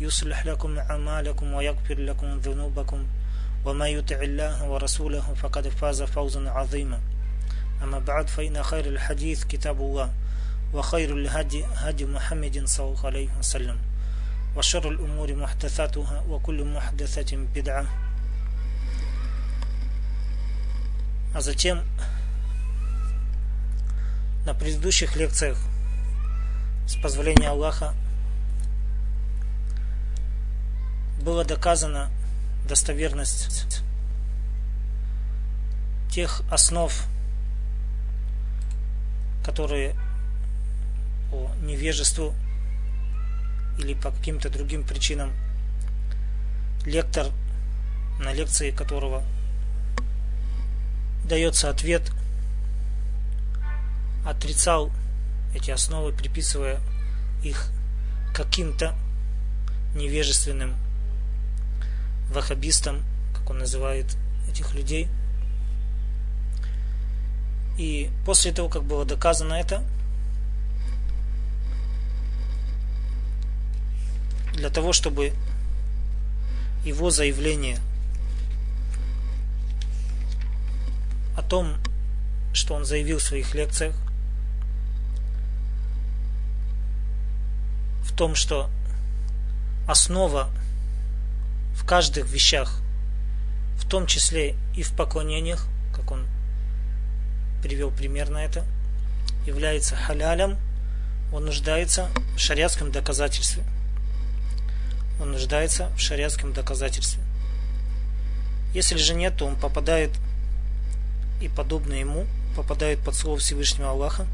يصلح لكم أعمالكم ويغفر لكم ذنوبكم وما يطع الله ورسوله فقد فاز فوزا عظيما أما بعد فإن خير الحديث كتاب الله وخير الهدي هدي محمد صلى الله عليه وسلم وشر الأمور محدثاتها وكل محدثة بدعة а затем на предыдущих лекциях с позволения Аллаха было доказано достоверность тех основ, которые по невежеству или по каким-то другим причинам лектор, на лекции которого дается ответ, отрицал эти основы, приписывая их каким-то невежественным ваххабистам, как он называет этих людей. И после того, как было доказано это, для того, чтобы его заявление о том, что он заявил в своих лекциях, в том, что основа в каждых вещах, в том числе и в поклонениях, как он привел пример на это, является халялем, он нуждается в шариатском доказательстве. Он нуждается в шариатском доказательстве. Если же нет, то он попадает и подобно ему попадает под слово Всевышнего Аллаха.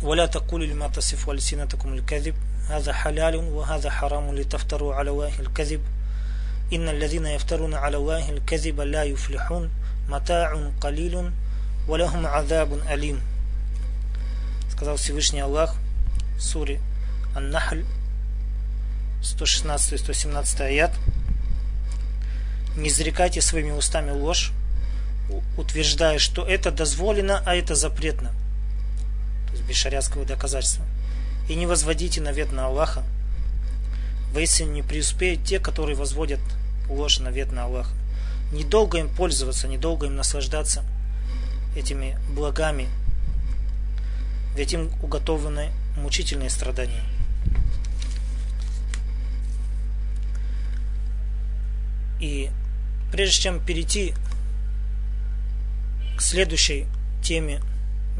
Валя такули лимата сифуалисина такумуль кадиб هذا حلال وهذا حرام لتفتروا على الله الكذب إن الذين يفترون على الله الكذب لا يفلحون متاع قليل ولهم عذاب أليم сказал Всевышний Аллах в суре Ан-Нахль 116-117 аят не изрекайте своими устами ложь, утверждая, что это дозволено, а это запретно. То есть без шариатского доказательства. И не возводите навет на Аллаха. Воистину не преуспеют те, которые возводят ложь навет на Аллаха. Недолго им пользоваться, недолго им наслаждаться этими благами, ведь им уготованы мучительные страдания. И прежде чем перейти к следующей теме,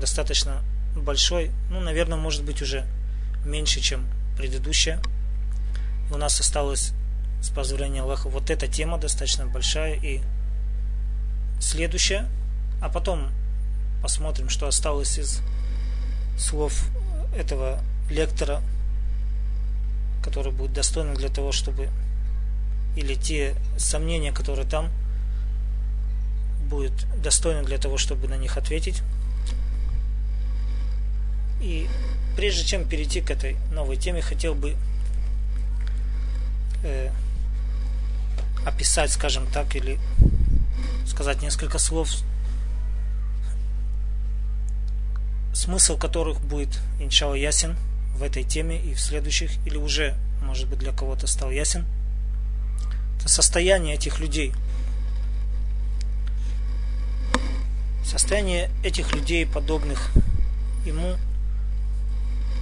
достаточно большой, ну, наверное, может быть уже меньше, чем предыдущая. У нас осталась, с позволения Аллаха, вот эта тема достаточно большая и следующая, а потом посмотрим, что осталось из слов этого лектора, который будет достойным для того, чтобы или те сомнения, которые там, будет достойны для того, чтобы на них ответить. И прежде чем перейти к этой новой теме, хотел бы э, описать, скажем так, или сказать несколько слов, смысл которых будет, иншалла, ясен в этой теме и в следующих, или уже, может быть, для кого-то стал ясен – это состояние этих людей. Состояние этих людей, подобных ему,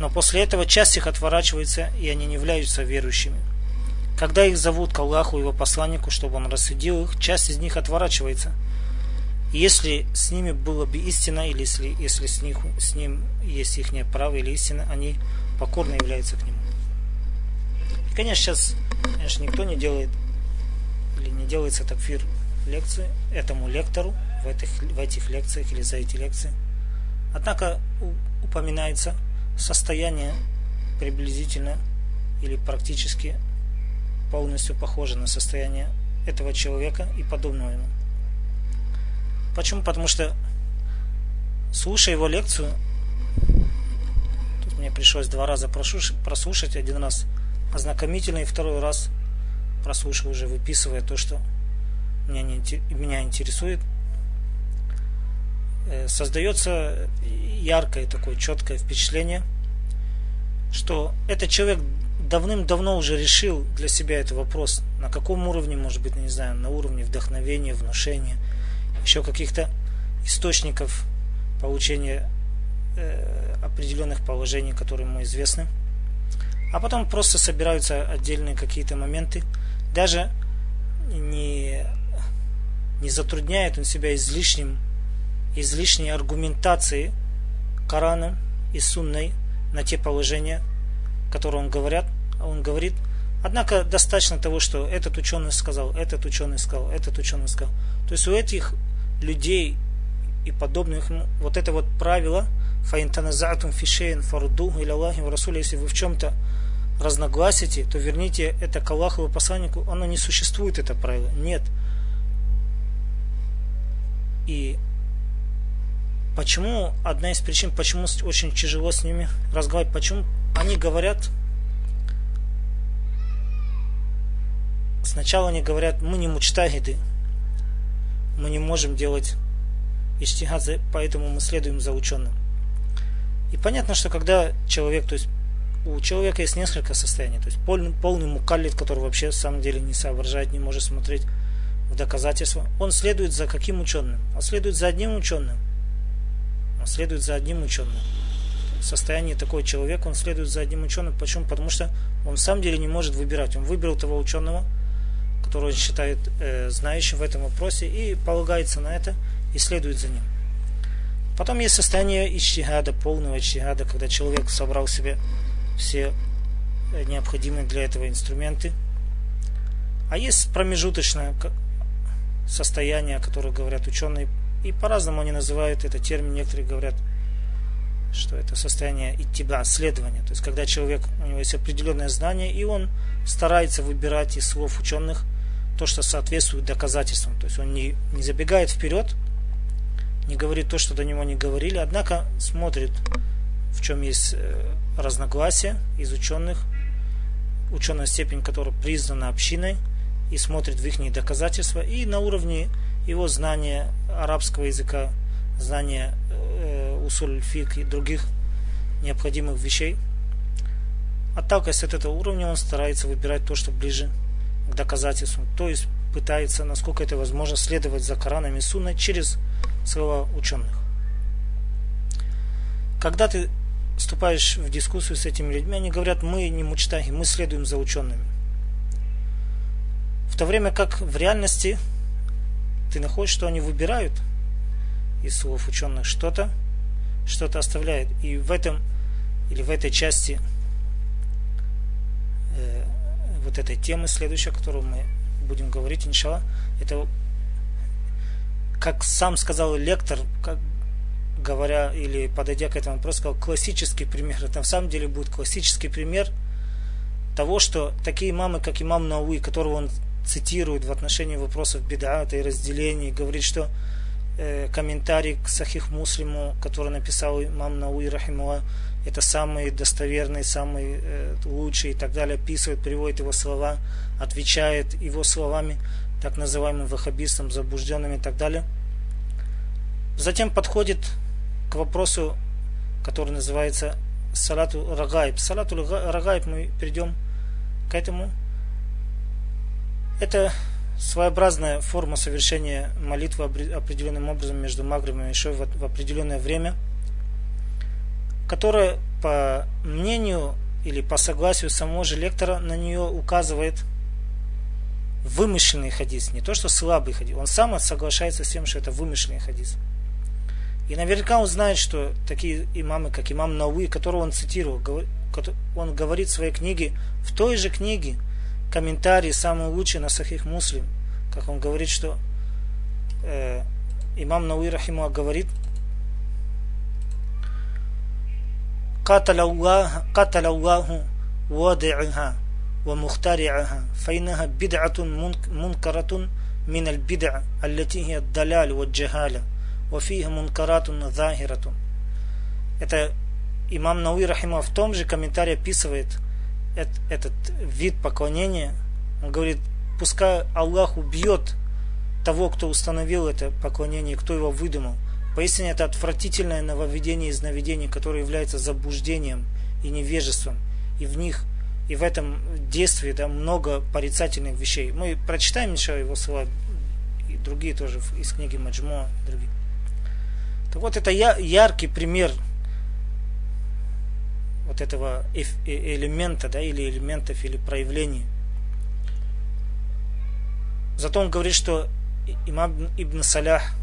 Но после этого часть их отворачивается, и они не являются верующими. Когда их зовут к Аллаху и его посланнику, чтобы он рассудил их, часть из них отворачивается. И если с ними было бы истина, или если, если с, них, с ним есть их право или истина, они покорно являются к нему. И, конечно, сейчас конечно, никто не делает или не делается такфир лекции этому лектору в этих, в этих лекциях или за эти лекции. Однако упоминается состояние приблизительно или практически полностью похоже на состояние этого человека и подобного ему. Почему? Потому что слушая его лекцию, тут мне пришлось два раза прослушать, один раз ознакомительно и второй раз прослушал уже, выписывая то, что меня, не, меня интересует, э, создается яркое такое четкое впечатление, что этот человек давным-давно уже решил для себя этот вопрос, на каком уровне, может быть, не знаю, на уровне вдохновения, внушения, еще каких-то источников получения э, определенных положений, которые ему известны. А потом просто собираются отдельные какие-то моменты, даже не не затрудняет он себя излишним, излишней аргументацией Кораном и Сунной на те положения, которые он говорят, он говорит. Однако достаточно того, что этот ученый сказал, этот ученый сказал, этот ученый сказал. То есть у этих людей и подобных вот это вот правило фаинтаназатум фишейн фарду или Аллахи в Расуле, если вы в чем-то разногласите, то верните это к Аллаху и посланнику, оно не существует, это правило. Нет. И почему, одна из причин, почему очень тяжело с ними разговаривать, почему они говорят, сначала они говорят, мы не мучтагиды, мы не можем делать иштигад, поэтому мы следуем за ученым. И понятно, что когда человек, то есть у человека есть несколько состояний, то есть полный, полный мукаллит, который вообще в самом деле не соображает, не может смотреть в доказательства, он следует за каким ученым? Он следует за одним ученым. Он следует за одним ученым. В состоянии такой человек, он следует за одним ученым. Почему? Потому что он в самом деле не может выбирать. Он выбрал того ученого, которого он считает э, знающим в этом вопросе, и полагается на это, и следует за ним. Потом есть состояние ичтигада, полного ичтигада, когда человек собрал себе все э, необходимые для этого инструменты. А есть промежуточное состояние, о которых говорят ученые, и по-разному они называют это термин. Некоторые говорят, что это состояние иттиба, следования. То есть, когда человек, у него есть определенное знание, и он старается выбирать из слов ученых то, что соответствует доказательствам. То есть, он не, не забегает вперед, не говорит то, что до него не говорили, однако смотрит, в чем есть э, разногласия из ученых, ученая степень, которая признана общиной – и смотрит в их доказательства, и на уровне его знания арабского языка, знания э, усуль и других необходимых вещей. Отталкиваясь от этого уровня, он старается выбирать то, что ближе к доказательству. То есть пытается, насколько это возможно, следовать за Кораном и Сунной через слова ученых. Когда ты вступаешь в дискуссию с этими людьми, они говорят, мы не мучтахи, мы следуем за учеными. В то время как в реальности ты находишь, что они выбирают из слов ученых что-то, что-то оставляют. И в этом или в этой части э, вот этой темы следующей, о которой мы будем говорить, иншалла, это как сам сказал лектор, как говоря или подойдя к этому вопросу, сказал классический пример. Это на самом деле будет классический пример того, что такие имамы, как имам Науи, которого он цитирует в отношении вопросов бедата и разделений, говорит, что э, комментарий к Сахих Муслиму, который написал имам Науи Рахимуа, это самый достоверный, самый э, лучший и так далее, описывает, приводит его слова, отвечает его словами, так называемым ваххабистам, заблужденным и так далее. Затем подходит к вопросу, который называется салату рагайб. Салату рагайб мы перейдем к этому. Это своеобразная форма совершения молитвы определенным образом между Магрибом Ишой в определенное время, которая, по мнению или по согласию самого же лектора, на нее указывает вымышленный хадис, не то что слабый хадис. Он сам соглашается с тем, что это вымышленный хадис. И наверняка он знает, что такие имамы, как имам Науи, которого он цитировал, он говорит в своей книге, в той же книге, комментарий самый лучший на Сахих Муслим, как он говорит, что э, имам Науи Рахимуа говорит, قاتل الله قتل الله وادعها ومخترعها فإنها بدعة منكرة من البدع التي هي الدلال والجهالة وفيه منكرات ظاهرة Это имам Науи Рахима в том же комментарии описывает этот вид поклонения. Он говорит, пускай Аллах убьет того, кто установил это поклонение, кто его выдумал. Поистине это отвратительное нововведение из нововведений, которое является заблуждением и невежеством. И в них, и в этом действии да, много порицательных вещей. Мы прочитаем еще его слова, и другие тоже из книги Маджмо, другие. Так вот, это яркий пример вот этого э, элемента, да, или элементов, или проявлений. Зато он говорит, что имам Ибн Салях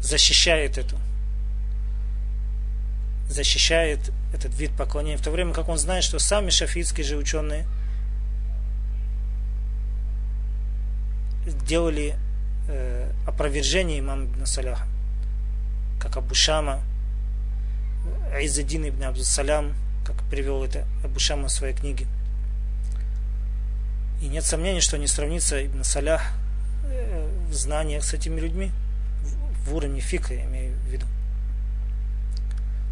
защищает эту, защищает этот вид поклонения, в то время как он знает, что сами шафитские же ученые делали э, опровержение имама Ибн Саляха, как Абу Шама, Айзадин Ибн Абдусалям, как привел это Абушама в своей книге. И нет сомнений, что не сравнится Ибн Салях э, в знаниях с этими людьми, в уровне фика, я имею в виду.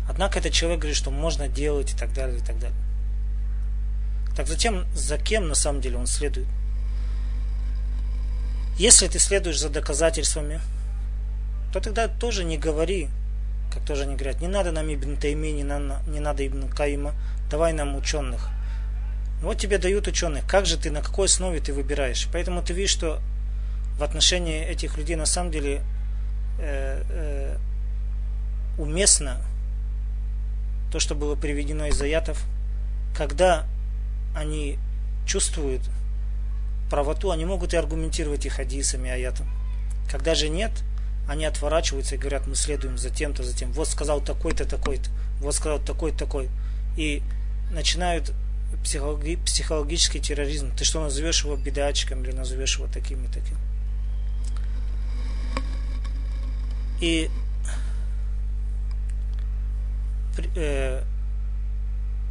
Однако этот человек говорит, что можно делать и так далее, и так далее. Так затем, за кем на самом деле он следует? Если ты следуешь за доказательствами, то тогда тоже не говори, как тоже они говорят, не надо нам Ибн Тайми, не, на, не надо Ибн Каима, давай нам ученых. Вот тебе дают ученых, как же ты, на какой основе ты выбираешь? Поэтому ты видишь, что в отношении этих людей на самом деле э, э, уместно то, что было приведено из аятов, когда они чувствуют правоту, они могут и аргументировать их хадисами, аятом. Когда же нет – они отворачиваются и говорят, мы следуем за тем-то, за тем. Вот сказал такой-то, такой-то, вот сказал такой-то, такой. И начинают психологи психологический терроризм. Ты что, назовешь его бедачиком или назовешь его таким и таким? И э,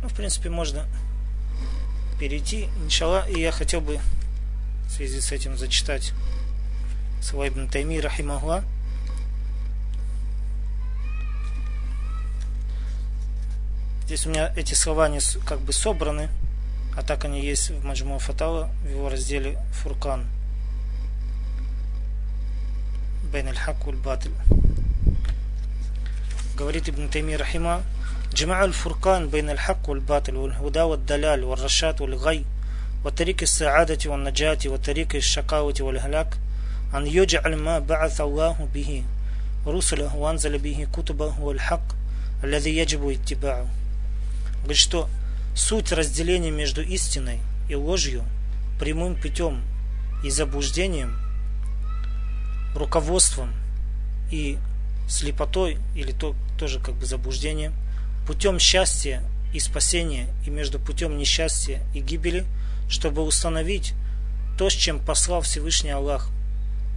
ну, в принципе, можно перейти, иншалла, и я хотел бы в связи с этим зачитать Свайбн Тайми, рахимахуа, Здесь у меня эти слова не как бы собраны, а так они есть в Маджму Фатала в его разделе Фуркан. Бейн аль-Хак батиль Говорит Ибн Тайми Рахима, جمع الفرقان بين الحق والباطل والهدى والدلال والرشاد والغي وطريق السعادة والنجاة وطريق الشقاوة والهلاك أن يجعل ما بعث الله به رسله وأنزل به كتبه والحق الذي يجب اتباعه Говорит, что суть разделения между истиной и ложью, прямым путем и заблуждением, руководством и слепотой, или то, тоже как бы заблуждением, путем счастья и спасения, и между путем несчастья и гибели, чтобы установить то, с чем послал Всевышний Аллах,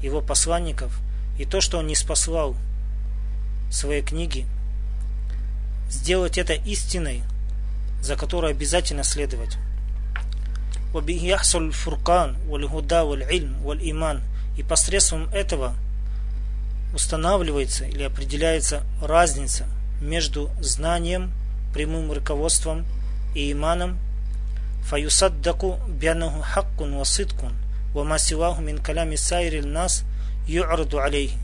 его посланников, и то, что он не спаслал своей книги, сделать это истиной, за которой обязательно следовать. фуркан, валь-гуда, валь-ильм, валь-иман. И посредством этого устанавливается или определяется разница между знанием прямым руководством и иманом бянаху хаккун ва сидкун ва масилаху мин калями сайрил нас ю'раду алейхи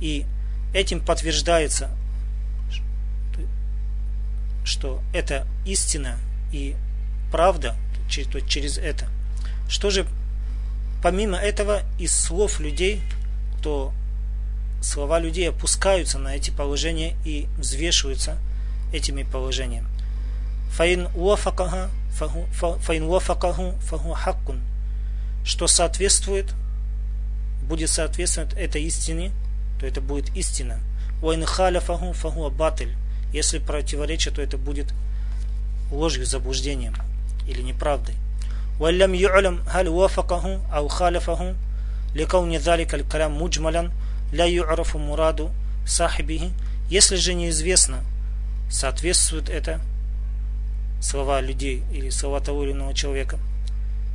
и этим подтверждается что это истина и правда через это что же помимо этого из слов людей то слова людей опускаются на эти положения и взвешиваются этими положениями. Фаин уафакаху фаху хаккун. Что соответствует, будет соответствовать этой истине, то это будет истина. Уайн халяфаху фаху батыль. Если противоречит, то это будет ложью, заблуждением или неправдой. ولم يعلم هل وافقه أو خالفه لكون ذلك الكلام مجملا لا يعرف مراد صاحبه если же неизвестно соответствует это слова людей или слова того или иного человека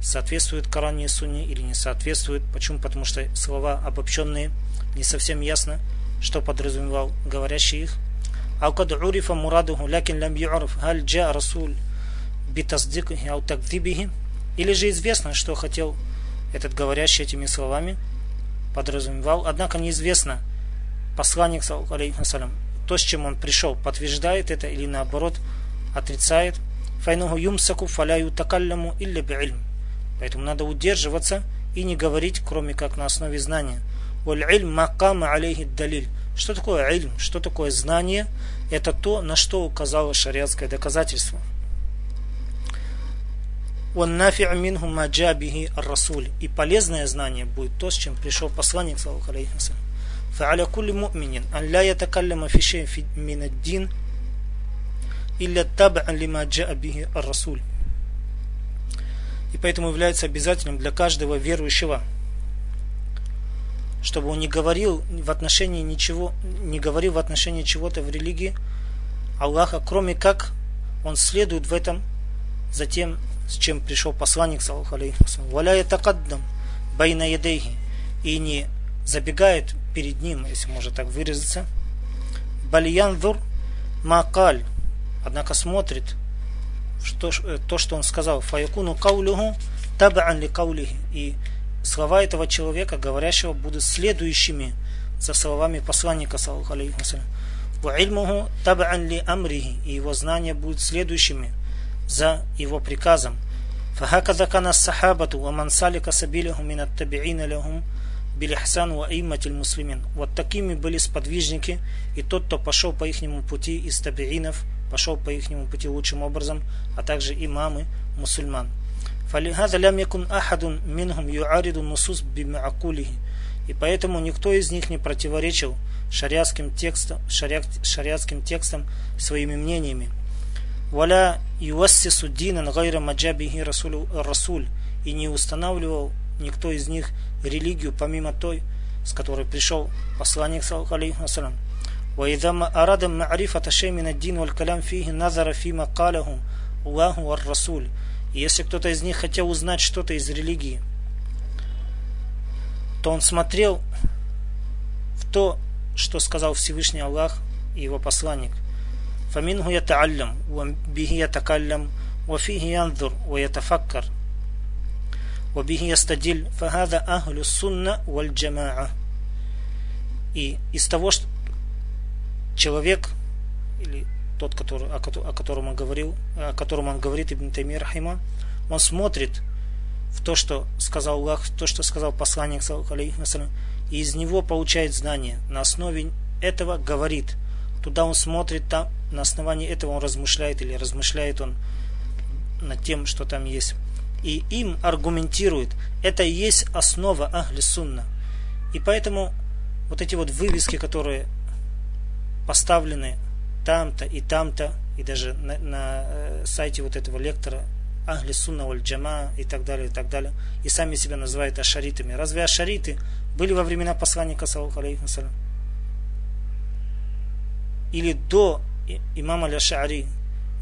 соответствует Коране и Сунне или не соответствует. Почему? Потому что слова обобщенные, не совсем ясно, что подразумевал говорящий их. أو قد عرف مراده لكن لم يعرف هل جاء رسول بتصديقه أو تكذيبه или же известно, что хотел этот говорящий этими словами, подразумевал, однако неизвестно, посланник, алейхиссалям, то, с чем он пришел, подтверждает это или наоборот отрицает. Файнуху юмсаку фаляю такалляму илля би'ильм. Поэтому надо удерживаться и не говорить, кроме как на основе знания. Валь ильм макама алейхи далиль. Что такое ильм? Что такое знание? Это то, на что указало шариатское доказательство. وَالنَّافِعُ مِنْهُ مَا جَاءَ بِهِ الرَّسُولِ И полезное знание будет то, с чем пришел посланник, саллаху алейхи فعلى كل مؤمن أن لا يتكلم في شيء من الدين إلا تبعا لما جاء به الرسول и поэтому является обязательным для каждого верующего, чтобы он не говорил в отношении ничего, не говорил в отношении чего-то в религии Аллаха, кроме как он следует в этом за тем, с чем пришел посланник, саллаху алейхи валя ятакаддам байна ядейхи, и не забегает перед ним, если можно так выразиться, балиянзур макаль, однако смотрит что, э, то, что он сказал, фаякуну каулюху табаан ли каулихи, и слова этого человека, говорящего, будут следующими за словами посланника, саллаху алейхи Ва ильмуху табаан ли амрихи, и его знания будут следующими за его приказом. فهكذا كان الصحابة ومن سالك سبيلهم من التابعين لهم билихсан ва имматиль муслимин. Вот такими были сподвижники, и тот, кто пошел по ихнему пути из табиинов, пошел по ихнему пути лучшим образом, а также имамы мусульман. فلهذا لم يكن أحد منهم يعارض النصوص بمعقوله и поэтому никто из них не противоречил шариатским текстам, шариатским текстам своими мнениями. ولا يوسس دينا غير مجابه رسول الرسول и не устанавливал никто из них религию помимо той, с которой пришел посланник алейхи вассалам. وإذا ما أراد معرفة شيء من الدين والكلام فيه نظر فيما قاله الله والرسول и если кто-то из них хотел узнать что-то из религии, то он смотрел в то, что сказал Всевышний Аллах и его посланник – فمنه يتعلم وبه يتكلم وفيه ينظر ويتفكر وبه يستدل فهذا أهل السنة والجماعة и из того, что человек или тот, который, о, о котором он говорил, о котором он говорит Ибн Таймир Рахима, он смотрит в то, что сказал Аллах, в то, что сказал посланник, и из него получает знание. На основе этого говорит – туда он смотрит, там, на основании этого он размышляет или размышляет он над тем, что там есть. И им аргументирует. Это и есть основа Ахли Сунна. И поэтому вот эти вот вывески, которые поставлены там-то и там-то, и даже на, на э, сайте вот этого лектора Ахли Сунна Валь Джама и так далее, и так далее, и сами себя называют ашаритами. Разве ашариты были во времена посланника, саллаху алейхи или до имама Ля-Ша'ри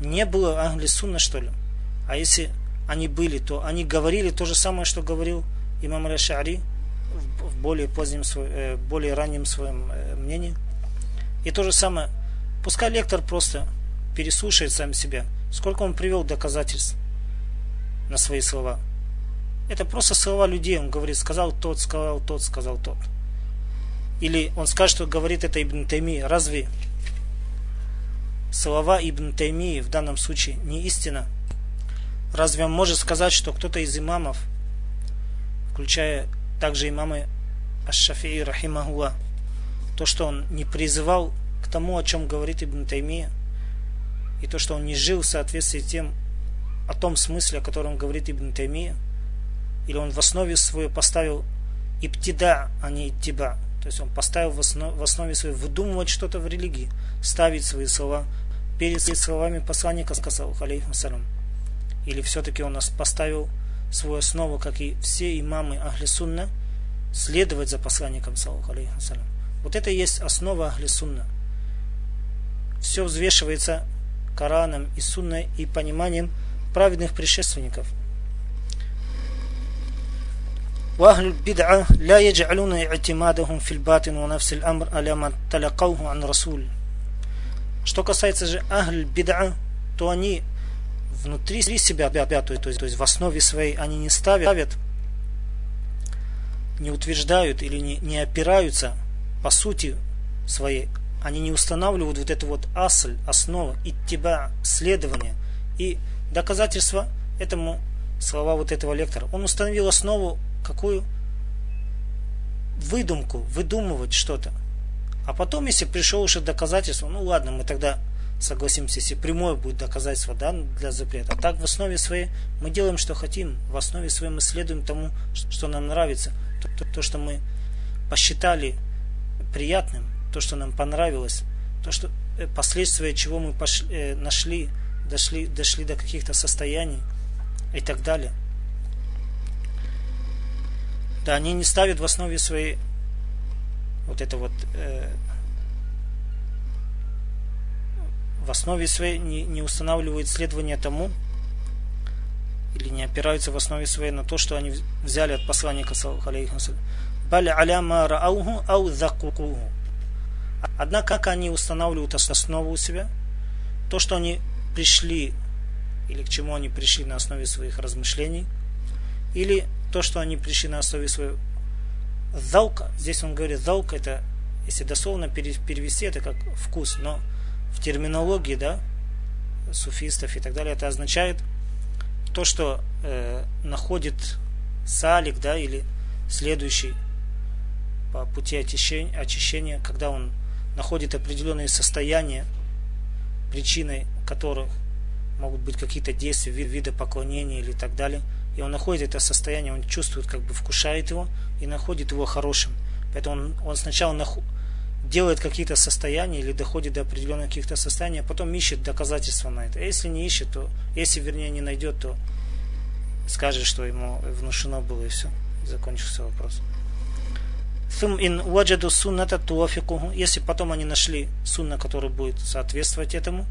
не было Ахли Сунна, что ли? А если они были, то они говорили то же самое, что говорил имам Ля-Ша'ри в более позднем, э, более раннем своем э, мнении. И то же самое, пускай лектор просто переслушает сам себя, сколько он привел доказательств на свои слова. Это просто слова людей. Он говорит, сказал тот, сказал тот, сказал тот. Или он скажет, что говорит это Ибн Тайми. Разве слова Ибн Тайми в данном случае не истина? Разве он может сказать, что кто-то из имамов, включая также имамы Аш-Шафии Рахимахуа, то, что он не призывал тому, о чем говорит Ибн Таймия, и то, что он не жил в соответствии тем, о том смысле, о котором говорит Ибн Таймия, или он в основе свою поставил иптида, а не иттиба. То есть он поставил в основе, в основе своей выдумывать что-то в религии, ставить свои слова перед словами посланника, сказал, алейхиссалам. Или все-таки он поставил свою основу, как и все имамы Ахли Сунна, следовать за посланником, саллаху алейхиссалам. Вот это и есть основа Ахли Сунна Все взвешивается Кораном и Сунной и пониманием праведных предшественников. وأهل البدعة لا يجعلون اعتمادهم في الباطن ونفس الأمر على ما تلقوه عن رسول Что касается же Ахль Бид'a, то они внутри себя, то есть, то есть в основе своей, они не ставят, не утверждают или не, не опираются по сути своей, они не устанавливают вот эту вот асль, и тебя следование и доказательство этому слова вот этого лектора. Он установил основу какую? Выдумку, выдумывать что-то. А потом, если пришел уже доказательство, ну ладно, мы тогда согласимся, если прямое будет доказательство да, для запрета. А так в основе своей мы делаем, что хотим. В основе своей мы следуем тому, что нам нравится. То, то, то что мы посчитали приятным, то, что нам понравилось, то, что э, последствия чего мы пошли, э, нашли, дошли, дошли до каких-то состояний и так далее. Да, они не ставят в основе своей вот это вот э, в основе своей не, не устанавливают следование тому или не опираются в основе своей на то, что они взяли от посланника Баль аляма раауху ау закукуху. Однако, как они устанавливают основу у себя, то, что они пришли, или к чему они пришли на основе своих размышлений, или то, что они пришли на основе своего заука, здесь он говорит заука, это, если дословно перевести, это как вкус, но в терминологии, да, суфистов и так далее, это означает то, что э, находит салик, да, или следующий по пути очищения, очищения, когда он находит определенные состояния, причиной которых могут быть какие-то действия, виды поклонения или так далее – и он находит это состояние, он чувствует, как бы вкушает его и находит его хорошим. Поэтому он, он сначала нах... делает какие-то состояния или доходит до определенных каких-то состояний, а потом ищет доказательства на это. Если не ищет, то, если, вернее, не найдет, то скажет, что ему внушено было и все. Закончился вопрос. Ин ваджаду сунната туафикуху. Если потом они нашли сунна, который будет соответствовать этому,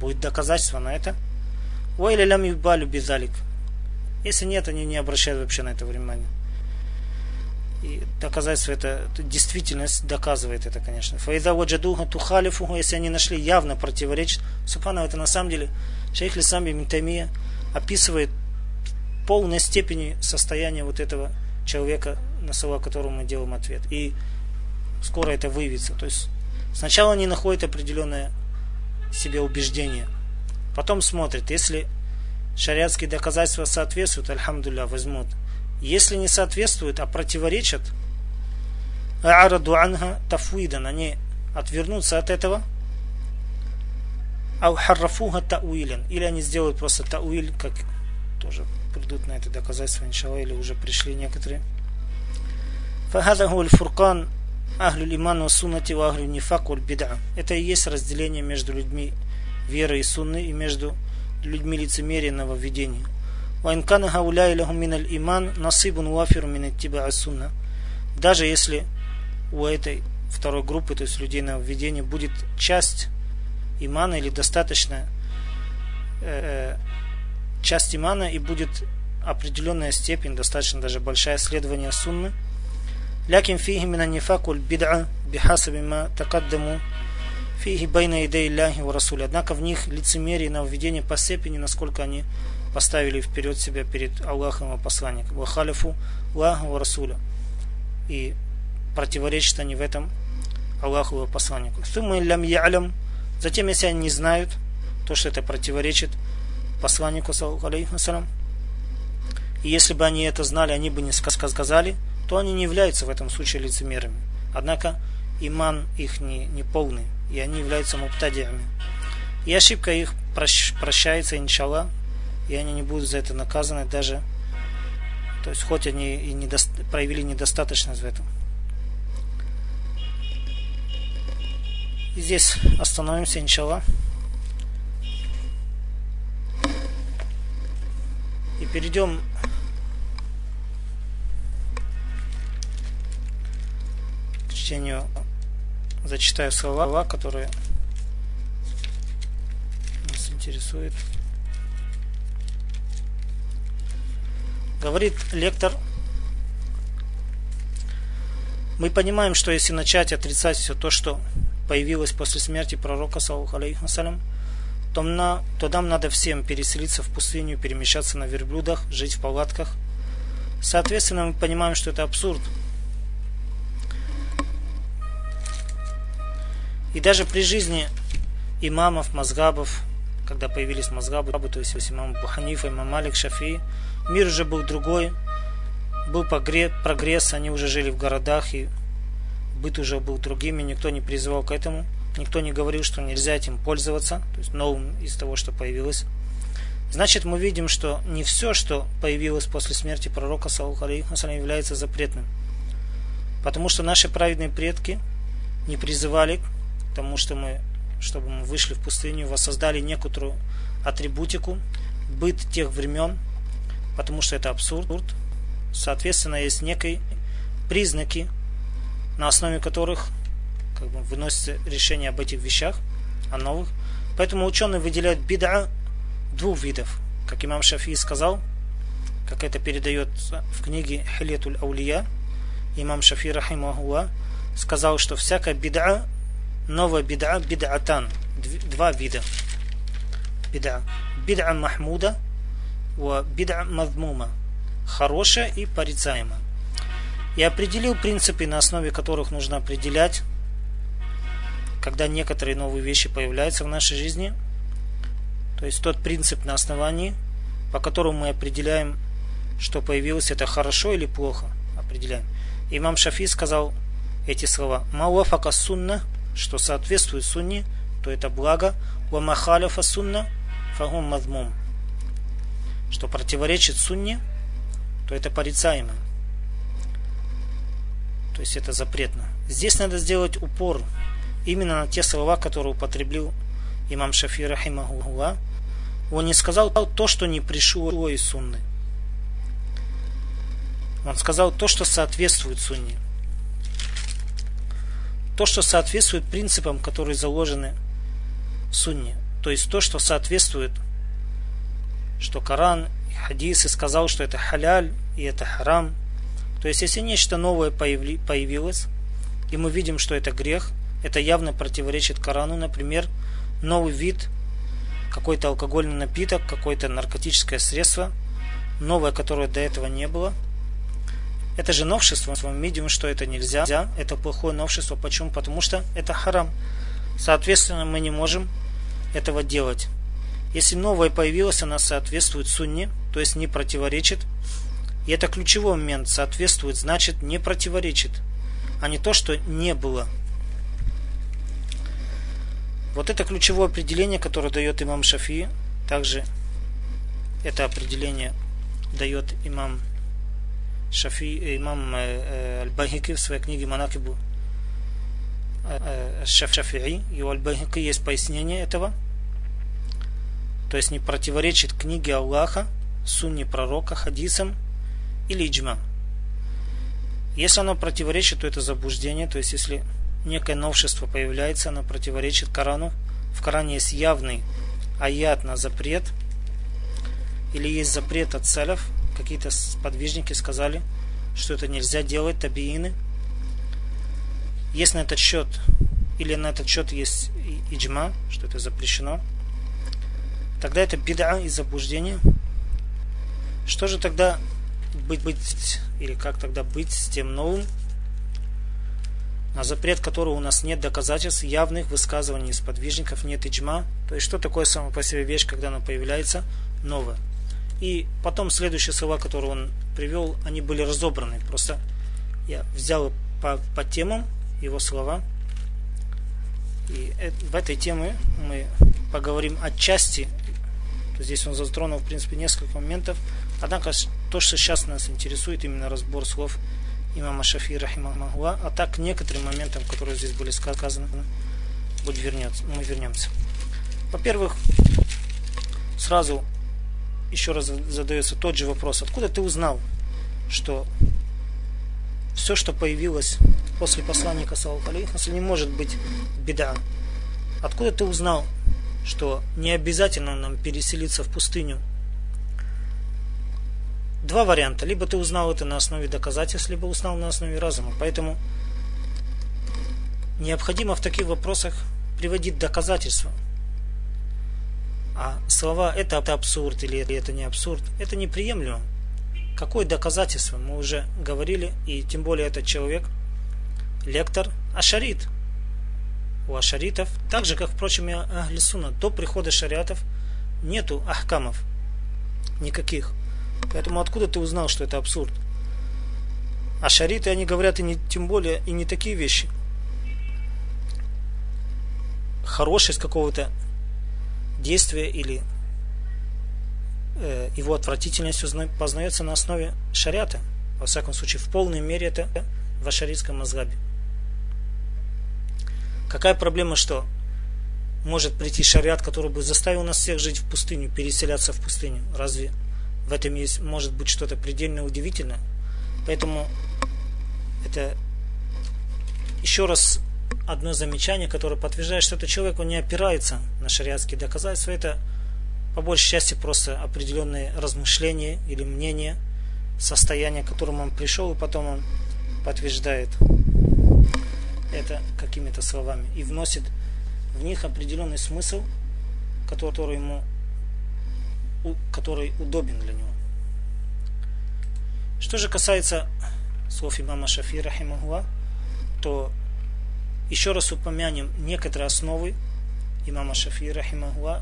будет доказательство на это. Уайля лям юбалю бизалик. Если нет, они не обращают вообще на это внимания. И доказательство это, действительность доказывает это, конечно. Фаида ваджадуха тухалифуху, если они нашли явно противоречит. Субхану, это на самом деле шейх Лисамби Митамия описывает полной степени состояния вот этого человека, на слова которому мы делаем ответ. И скоро это выявится. То есть сначала они находят определенное себе убеждение. Потом смотрят, если шариатские доказательства соответствуют, альхамдулля, возьмут. Если не соответствуют, а противоречат, а'раду анха тафуидан, они отвернутся от этого, ау харрафуха тауилен, или они сделают просто тауиль, как тоже придут на это доказательство, иншалла, или уже пришли некоторые. فهذا هو الفرقان أهل الإيمان والسنة وأهل النفاق والبدع. Это и есть разделение между людьми веры и сунны и между людьми лицемерия нововведения. Вайнкана хауляй лахум миналь иман насыбун вафиру мин сунна. Даже если у этой второй группы, то есть людей нововведения, будет часть имана или достаточно э, части мана и будет определенная степень, достаточно даже большая следование сунны. Лякин фихи мина нифакуль бид'a бихасабима такаддаму фиги байна идей ляхи ва расуля. Однако в них лицемерие на нововведение по степени, насколько они поставили вперед себя перед Аллахом и посланником. вахалифу ла лаху расуля. И противоречат они в этом Аллаху и его посланнику. Сумма лям ялям. Затем, если они не знают то, что это противоречит посланнику, салам, и если бы они это знали, они бы не сказали, то они не являются в этом случае лицемерами. Однако иман их не, не полный, и они являются муптадиями. И ошибка их прощается, иншаллах, и они не будут за это наказаны даже, то есть хоть они и недо, проявили недостаточность в этом. И здесь остановимся, иншаллах. И перейдем. К чтению, зачитаю слова, которые нас интересуют. Говорит лектор, мы понимаем, что если начать отрицать все то, что появилось после смерти пророка, салям, то, на, то нам надо всем переселиться в пустыню, перемещаться на верблюдах, жить в палатках. Соответственно, мы понимаем, что это абсурд. И даже при жизни имамов, мазгабов, когда появились мазгабы, то есть имам Буханифа, имам Малик, Шафи, Мир уже был другой, был прогресс, они уже жили в городах, и быт уже был другим, и никто не призывал к этому. Никто не говорил, что нельзя этим пользоваться, то есть новым из того, что появилось. Значит, мы видим, что не все, что появилось после смерти пророка, саллаху является запретным. Потому что наши праведные предки не призывали к тому, что мы, чтобы мы вышли в пустыню, воссоздали некоторую атрибутику, быт тех времен – потому что это абсурд. Соответственно, есть некие признаки, на основе которых как бы, выносится решение об этих вещах, о новых. Поэтому ученые выделяют бида двух видов. Как имам Шафи сказал, как это передает в книге Хилетуль Аулия, имам Шафи Рахимахуа сказал, что всякая бида, новая бида, бидатан, два вида. Бида. Бида Махмуда – бида мазмума хорошая и порицаемая. И определил принципы, на основе которых нужно определять, когда некоторые новые вещи появляются в нашей жизни. То есть тот принцип на основании, по которому мы определяем, что появилось, это хорошо или плохо. Определяем. Имам Шафи сказал эти слова. ما وافق السنة, что соответствует сунне, то это благо. وما خالف السنة فهو مذموم что противоречит сунне, то это порицаемо. То есть это запретно. Здесь надо сделать упор именно на те слова, которые употребил имам Шафи Рахимахулла. Он не сказал то, что не пришло из сунны. Он сказал то, что соответствует сунне. То, что соответствует принципам, которые заложены в сунне. То есть то, что соответствует что Коран и хадисы сказал, что это халяль и это харам. То есть, если нечто новое появилось, и мы видим, что это грех, это явно противоречит Корану, например, новый вид, какой-то алкогольный напиток, какое-то наркотическое средство, новое, которое до этого не было. Это же новшество, мы видим, что это нельзя, это плохое новшество. Почему? Потому что это харам. Соответственно, мы не можем этого делать. Если новое появилось, она соответствует сунне, то есть не противоречит. И это ключевой момент. Соответствует, значит не противоречит, а не то, что не было. Вот это ключевое определение, которое дает имам Шафи. Также это определение дает имам Шафи, э, имам э, э, Аль-Бахики в своей книге Манакибу Шафи'i. И у Аль-Бахики есть пояснение этого – то есть не противоречит книге Аллаха, сунне пророка, хадисам или иджма. Если оно противоречит, то это заблуждение, то есть если некое новшество появляется, оно противоречит Корану. В Коране есть явный аят на запрет, или есть запрет от целев, какие-то подвижники сказали, что это нельзя делать, табиины. Есть на этот счет или на этот счет есть иджма, что это запрещено, тогда это беда и заблуждение. Что же тогда быть, быть, или как тогда быть с тем новым, на запрет которого у нас нет доказательств явных высказываний из подвижников, нет иджма. То есть, что такое само по себе вещь, когда она появляется новая. И потом следующие слова, которые он привел, они были разобраны. Просто я взял по, по темам его слова. И в этой теме мы поговорим отчасти. Здесь он затронул, в принципе, несколько моментов. Однако, то, что сейчас нас интересует, именно разбор слов имама Шафи Рахимахуа, а так к некоторым моментам, которые здесь были сказаны, будь вернется, мы вернемся. Во-первых, сразу еще раз задается тот же вопрос. Откуда ты узнал, что все, что появилось после посланника Саллаху не может быть беда? Откуда ты узнал, что не обязательно нам переселиться в пустыню? Два варианта. Либо ты узнал это на основе доказательств, либо узнал на основе разума. Поэтому необходимо в таких вопросах приводить доказательства. А слова это абсурд или это не абсурд, это неприемлемо. Какое доказательство? Мы уже говорили, и тем более этот человек, лектор Ашарит. У Ашаритов, так же, как, впрочем, и Ахлисуна, до прихода шариатов нету ахкамов. Никаких. Поэтому откуда ты узнал, что это абсурд? А шариты, они говорят и не, тем более и не такие вещи. Хорошесть какого-то действие или э, его отвратительность познается на основе шариата. Во всяком случае, в полной мере это в ашаритском мазгабе. Какая проблема, что может прийти шариат, который бы заставил нас всех жить в пустыню, переселяться в пустыню? Разве в этом есть, может быть что-то предельно удивительное? Поэтому это еще раз одно замечание, которое подтверждает, что этот человек он не опирается на шариатские доказательства. Это по большей части просто определенные размышления или мнения, состояние, к которому он пришел, и потом он подтверждает это какими-то словами и вносит в них определенный смысл, который ему который удобен для него. Что же касается слов имама Шафи, рахимахуа, то еще раз упомянем некоторые основы имама Шафи, рахимахуа,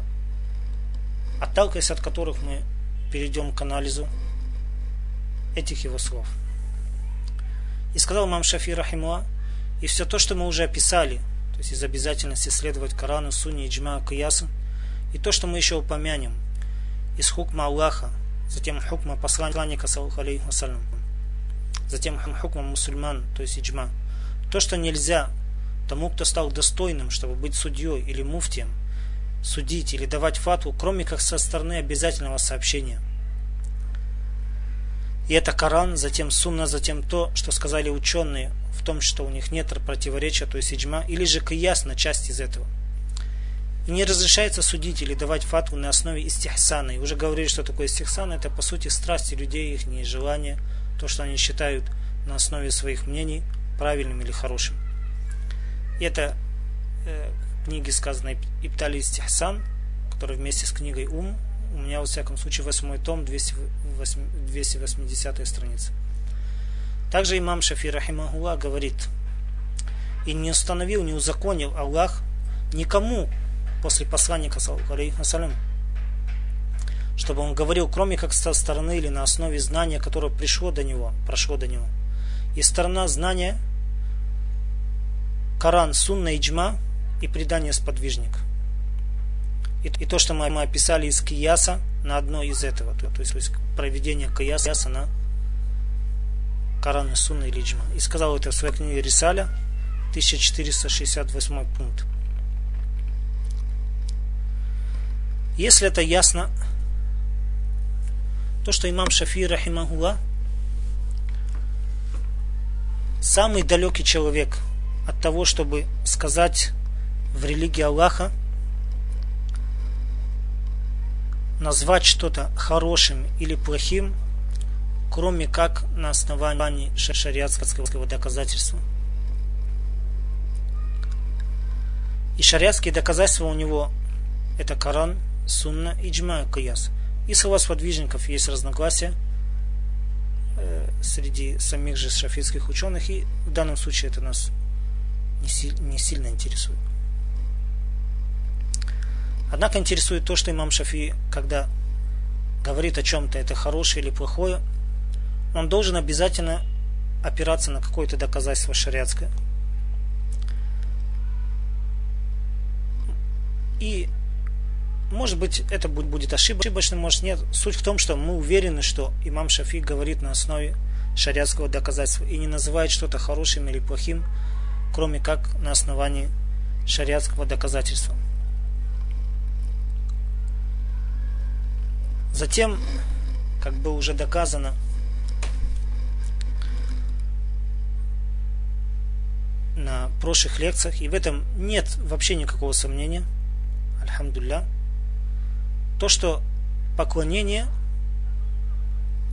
отталкиваясь от которых мы перейдем к анализу этих его слов. И сказал имам Шафи, рахимуа, и все то, что мы уже описали, то есть из обязательности следовать Корану, Сунне, Иджма, Киясу, и то, что мы еще упомянем из хукма Аллаха, затем хукма посланника, саллаху затем хукма мусульман, то есть иджма. То, что нельзя тому, кто стал достойным, чтобы быть судьей или муфтием, судить или давать фатву, кроме как со стороны обязательного сообщения. И это Коран, затем Сунна, затем то, что сказали ученые, в том, что у них нет противоречия, то есть иджма, или же кияс на часть из этого. Не разрешается судить или давать фатву на основе истихсана. И уже говорили, что такое истихсан, это по сути страсти людей, их желания, то, что они считают на основе своих мнений правильным или хорошим. И это э, книги сказанной Иптали Стихсан, которая вместе с книгой Ум, у меня, во всяком случае, восьмой том, 280 страница. Также имам Шафи Рахимахула говорит, и не установил, не узаконил Аллах никому после посланника, чтобы он говорил, кроме как со стороны или на основе знания, которое пришло до него, прошло до него. И сторона знания Коран, Сунна, Иджма и предание сподвижник. И, и то, что мы, мы описали из Кияса на одно из этого, то, то, есть, то есть проведение Кияса на Коран, Сунна или Иджма. И сказал это в своей книге Рисаля, 1468 пункт. Если это ясно, то, что имам Шафи, рахимахула, самый далекий человек – от того, чтобы сказать в религии Аллаха, назвать что-то хорошим или плохим, кроме как на основании шариатского доказательства. И шариатские доказательства у него это Коран, Сунна, Иджма и Кияс. И среди сподвижников есть разногласия э, среди самих же шафитских ученых, и в данном случае это нас не, си, не сильно интересует. Однако интересует то, что имам Шафи, когда говорит о чем-то, это хорошее или плохое, он должен обязательно опираться на какое-то доказательство шариатское. И может быть это будет ошибочным, может нет. Суть в том, что мы уверены, что имам Шафи говорит на основе шариатского доказательства и не называет что-то хорошим или плохим, кроме как на основании шариатского доказательства. Затем, как бы уже доказано, на прошлых лекциях, и в этом нет вообще никакого сомнения, альхамдулля, то, что поклонение,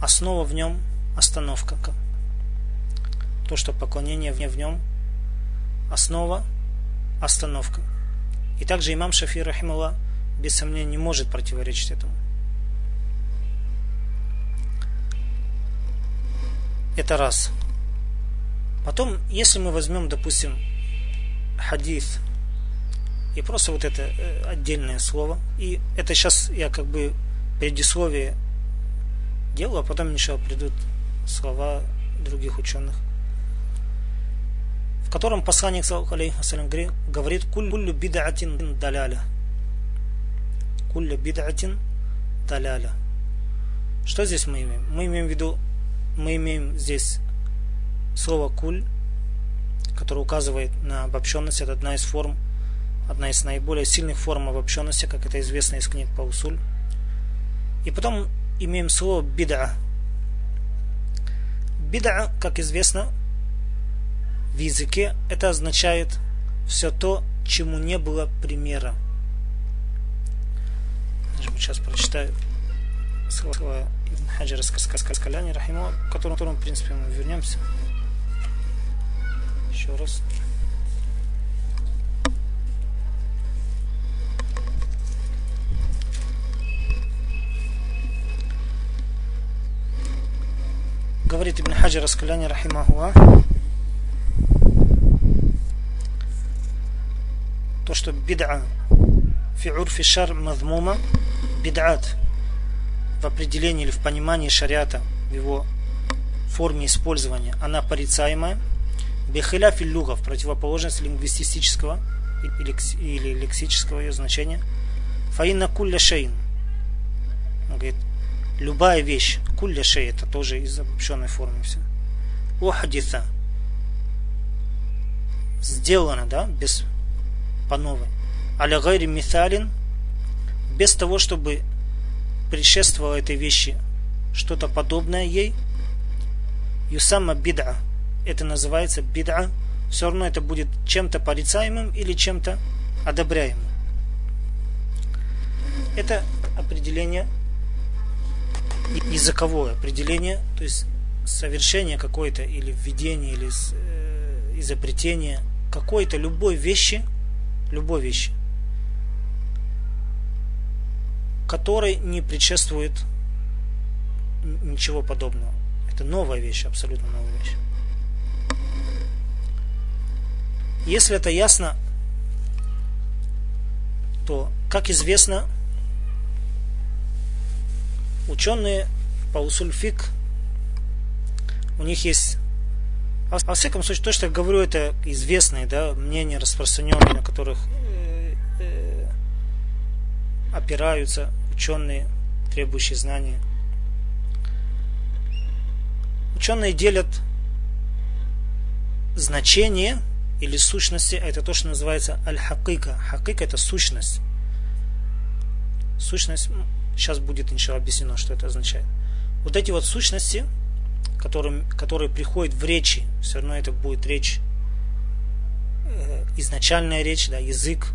основа в нем остановка. То, что поклонение в нем основа остановка. И также имам Шафи Рахималла без сомнения не может противоречить этому. Это раз. Потом, если мы возьмем, допустим, хадис и просто вот это э, отдельное слово, и это сейчас я как бы предисловие делаю, а потом еще придут слова других ученых, в котором посланник говорит «Куллю бид'атин даляля». «Куллю бид'атин даляля». Что здесь мы имеем? Мы имеем в виду мы имеем здесь слово куль, которое указывает на обобщенность. Это одна из форм, одна из наиболее сильных форм обобщенности, как это известно из книг по усуль. И потом имеем слово бида. Бида, как известно, в языке это означает все то, чему не было примера. Сейчас прочитаю слова Ибн Хаджара Скаляни, Рахима, к которому, в принципе, мы вернемся. Еще раз. Говорит Ибн Хаджар Аскаляни, Рахимахуа, то, что бид'a фи урфи шар мазмума бид'ат в определении или в понимании шариата, в его форме использования, она порицаемая. Бехиля филлюга в противоположность лингвистического или лексического ее значения. Фаинна кулля шейн. Он говорит, любая вещь, кулля шей, это тоже из обобщенной формы все. Охадиса. Сделано, да, без по новой. Аля гайри миталин, без того, чтобы предшествовало этой вещи что-то подобное ей, юсама бид'a, это называется бид'a, все равно это будет чем-то порицаемым или чем-то одобряемым. Это определение языковое определение, то есть совершение какое-то или введение или э, изобретение какой-то любой вещи, любой вещи – которой не предшествует ничего подобного. Это новая вещь, абсолютно новая вещь. Если это ясно, то, как известно, ученые по усульфик, у них есть во всяком случае, то, что я говорю, это известные да, мнения, распространенные, на которых опираются ученые, требующие знания. Ученые делят значение или сущности, а это то, что называется аль-хакика. Хакика это сущность. Сущность, сейчас будет иншалла объяснено, что это означает. Вот эти вот сущности, которые, которые приходят в речи, все равно это будет речь, э, изначальная речь, да, язык,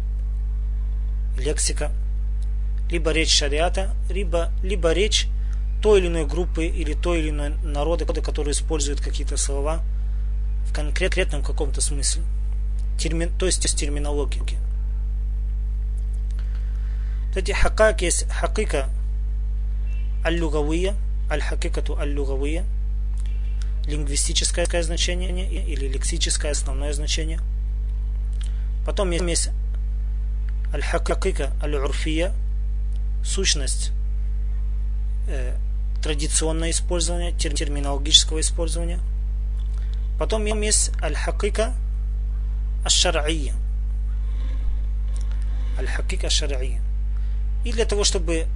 лексика – либо речь шариата, либо, либо речь той или иной группы или той или иной народа, которые используют какие-то слова в конкретном каком-то смысле. Термин, то есть терминологии. Кстати, хакак есть хакика аль-лугавия, аль-хакикату аль-лугавия, лингвистическое значение или лексическое основное значение. Потом есть аль-хакика аль-урфия, сущность э, традиционное использование, терминологического использования. Потом есть аль-хакика аль-шар'ия. Аль-хакика аль-шар'ия. И для того, чтобы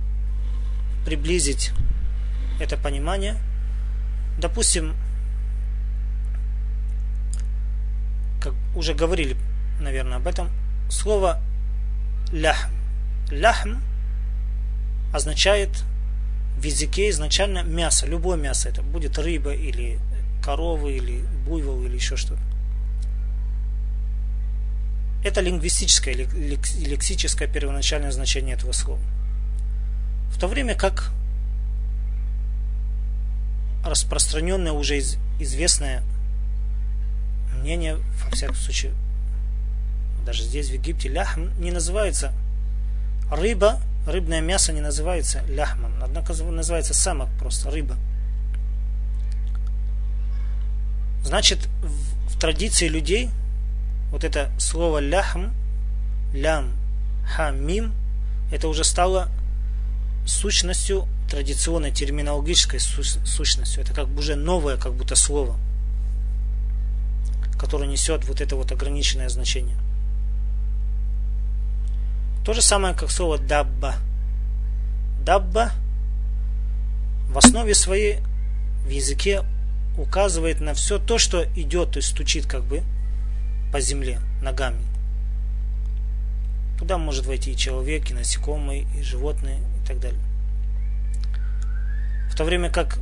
приблизить это понимание, допустим, как уже говорили, наверное, об этом, слово ляхм. Ляхм означает в языке изначально мясо, любое мясо, это будет рыба или корова или буйвол или еще что-то. Это лингвистическое, лексическое первоначальное значение этого слова. В то время как распространенное уже известное мнение, во всяком случае, даже здесь, в Египте, ляхм не называется рыба, рыбное мясо не называется ляхмом, однако называется самок просто, рыба. Значит, в, в традиции людей вот это слово ляхм, лям, хамим, это уже стало сущностью, традиционной терминологической сущностью. Это как бы уже новое как будто слово, которое несет вот это вот ограниченное значение. То же самое, как слово дабба. Дабба в основе своей в языке указывает на все то, что идет, то есть стучит как бы по земле ногами. Туда может войти и человек, и насекомые, и животные, и так далее. В то время как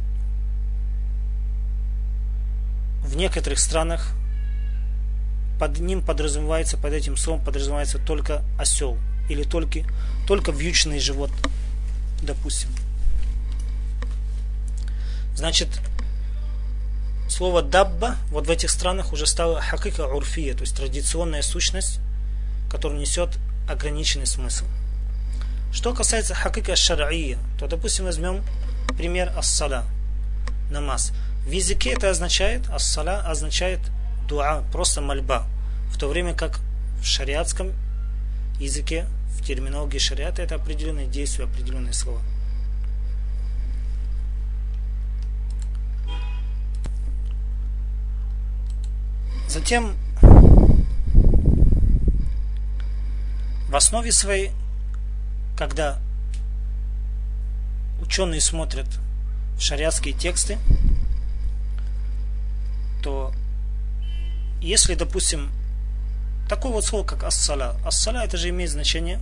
в некоторых странах под ним подразумевается, под этим словом подразумевается только осел или только, только вьючный живот, допустим. Значит, слово дабба вот в этих странах уже стало хакика урфия, то есть традиционная сущность, которая несет ограниченный смысл. Что касается хакика шар'ия, то, допустим, возьмем пример ассала, намаз. В языке это означает, ассала означает дуа, просто мольба. В то время как в шариатском языке, в терминологии шариата, это определенные действия, определенные слова. Затем в основе своей, когда ученые смотрят шариатские тексты, то если, допустим, такое вот слово, как ассала, ассала это же имеет значение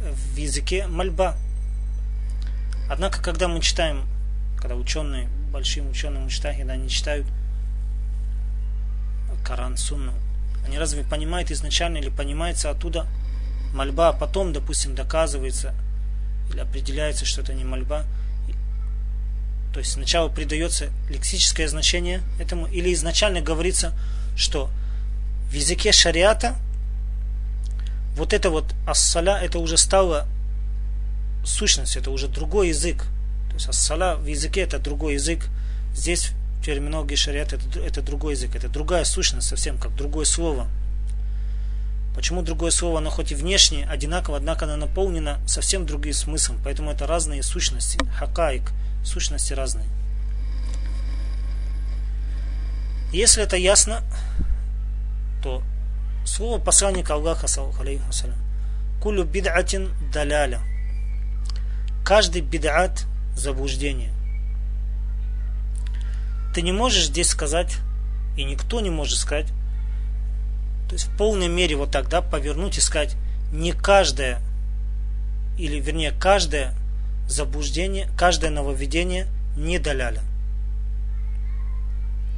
в языке мольба. Однако, когда мы читаем, когда ученые, большие ученые читают, когда они читают Коран, Сунну. Они разве понимают изначально или понимается оттуда мольба, а потом, допустим, доказывается или определяется, что это не мольба. То есть сначала придается лексическое значение этому, или изначально говорится, что в языке шариата вот это вот ассаля, это уже стало сущностью, это уже другой язык. То есть ассаля в языке это другой язык. Здесь терминологии шариат это, это другой язык, это другая сущность совсем, как другое слово. Почему другое слово, оно хоть и внешне одинаково, однако оно наполнено совсем другим смыслом, поэтому это разные сущности, хакаик, сущности разные. Если это ясно, то слово посланника Аллаха, кулю бид'атин даляля. Каждый бид'ат заблуждение ты не можешь здесь сказать, и никто не может сказать, то есть в полной мере вот тогда повернуть и сказать, не каждое, или вернее каждое заблуждение, каждое нововведение не даляля.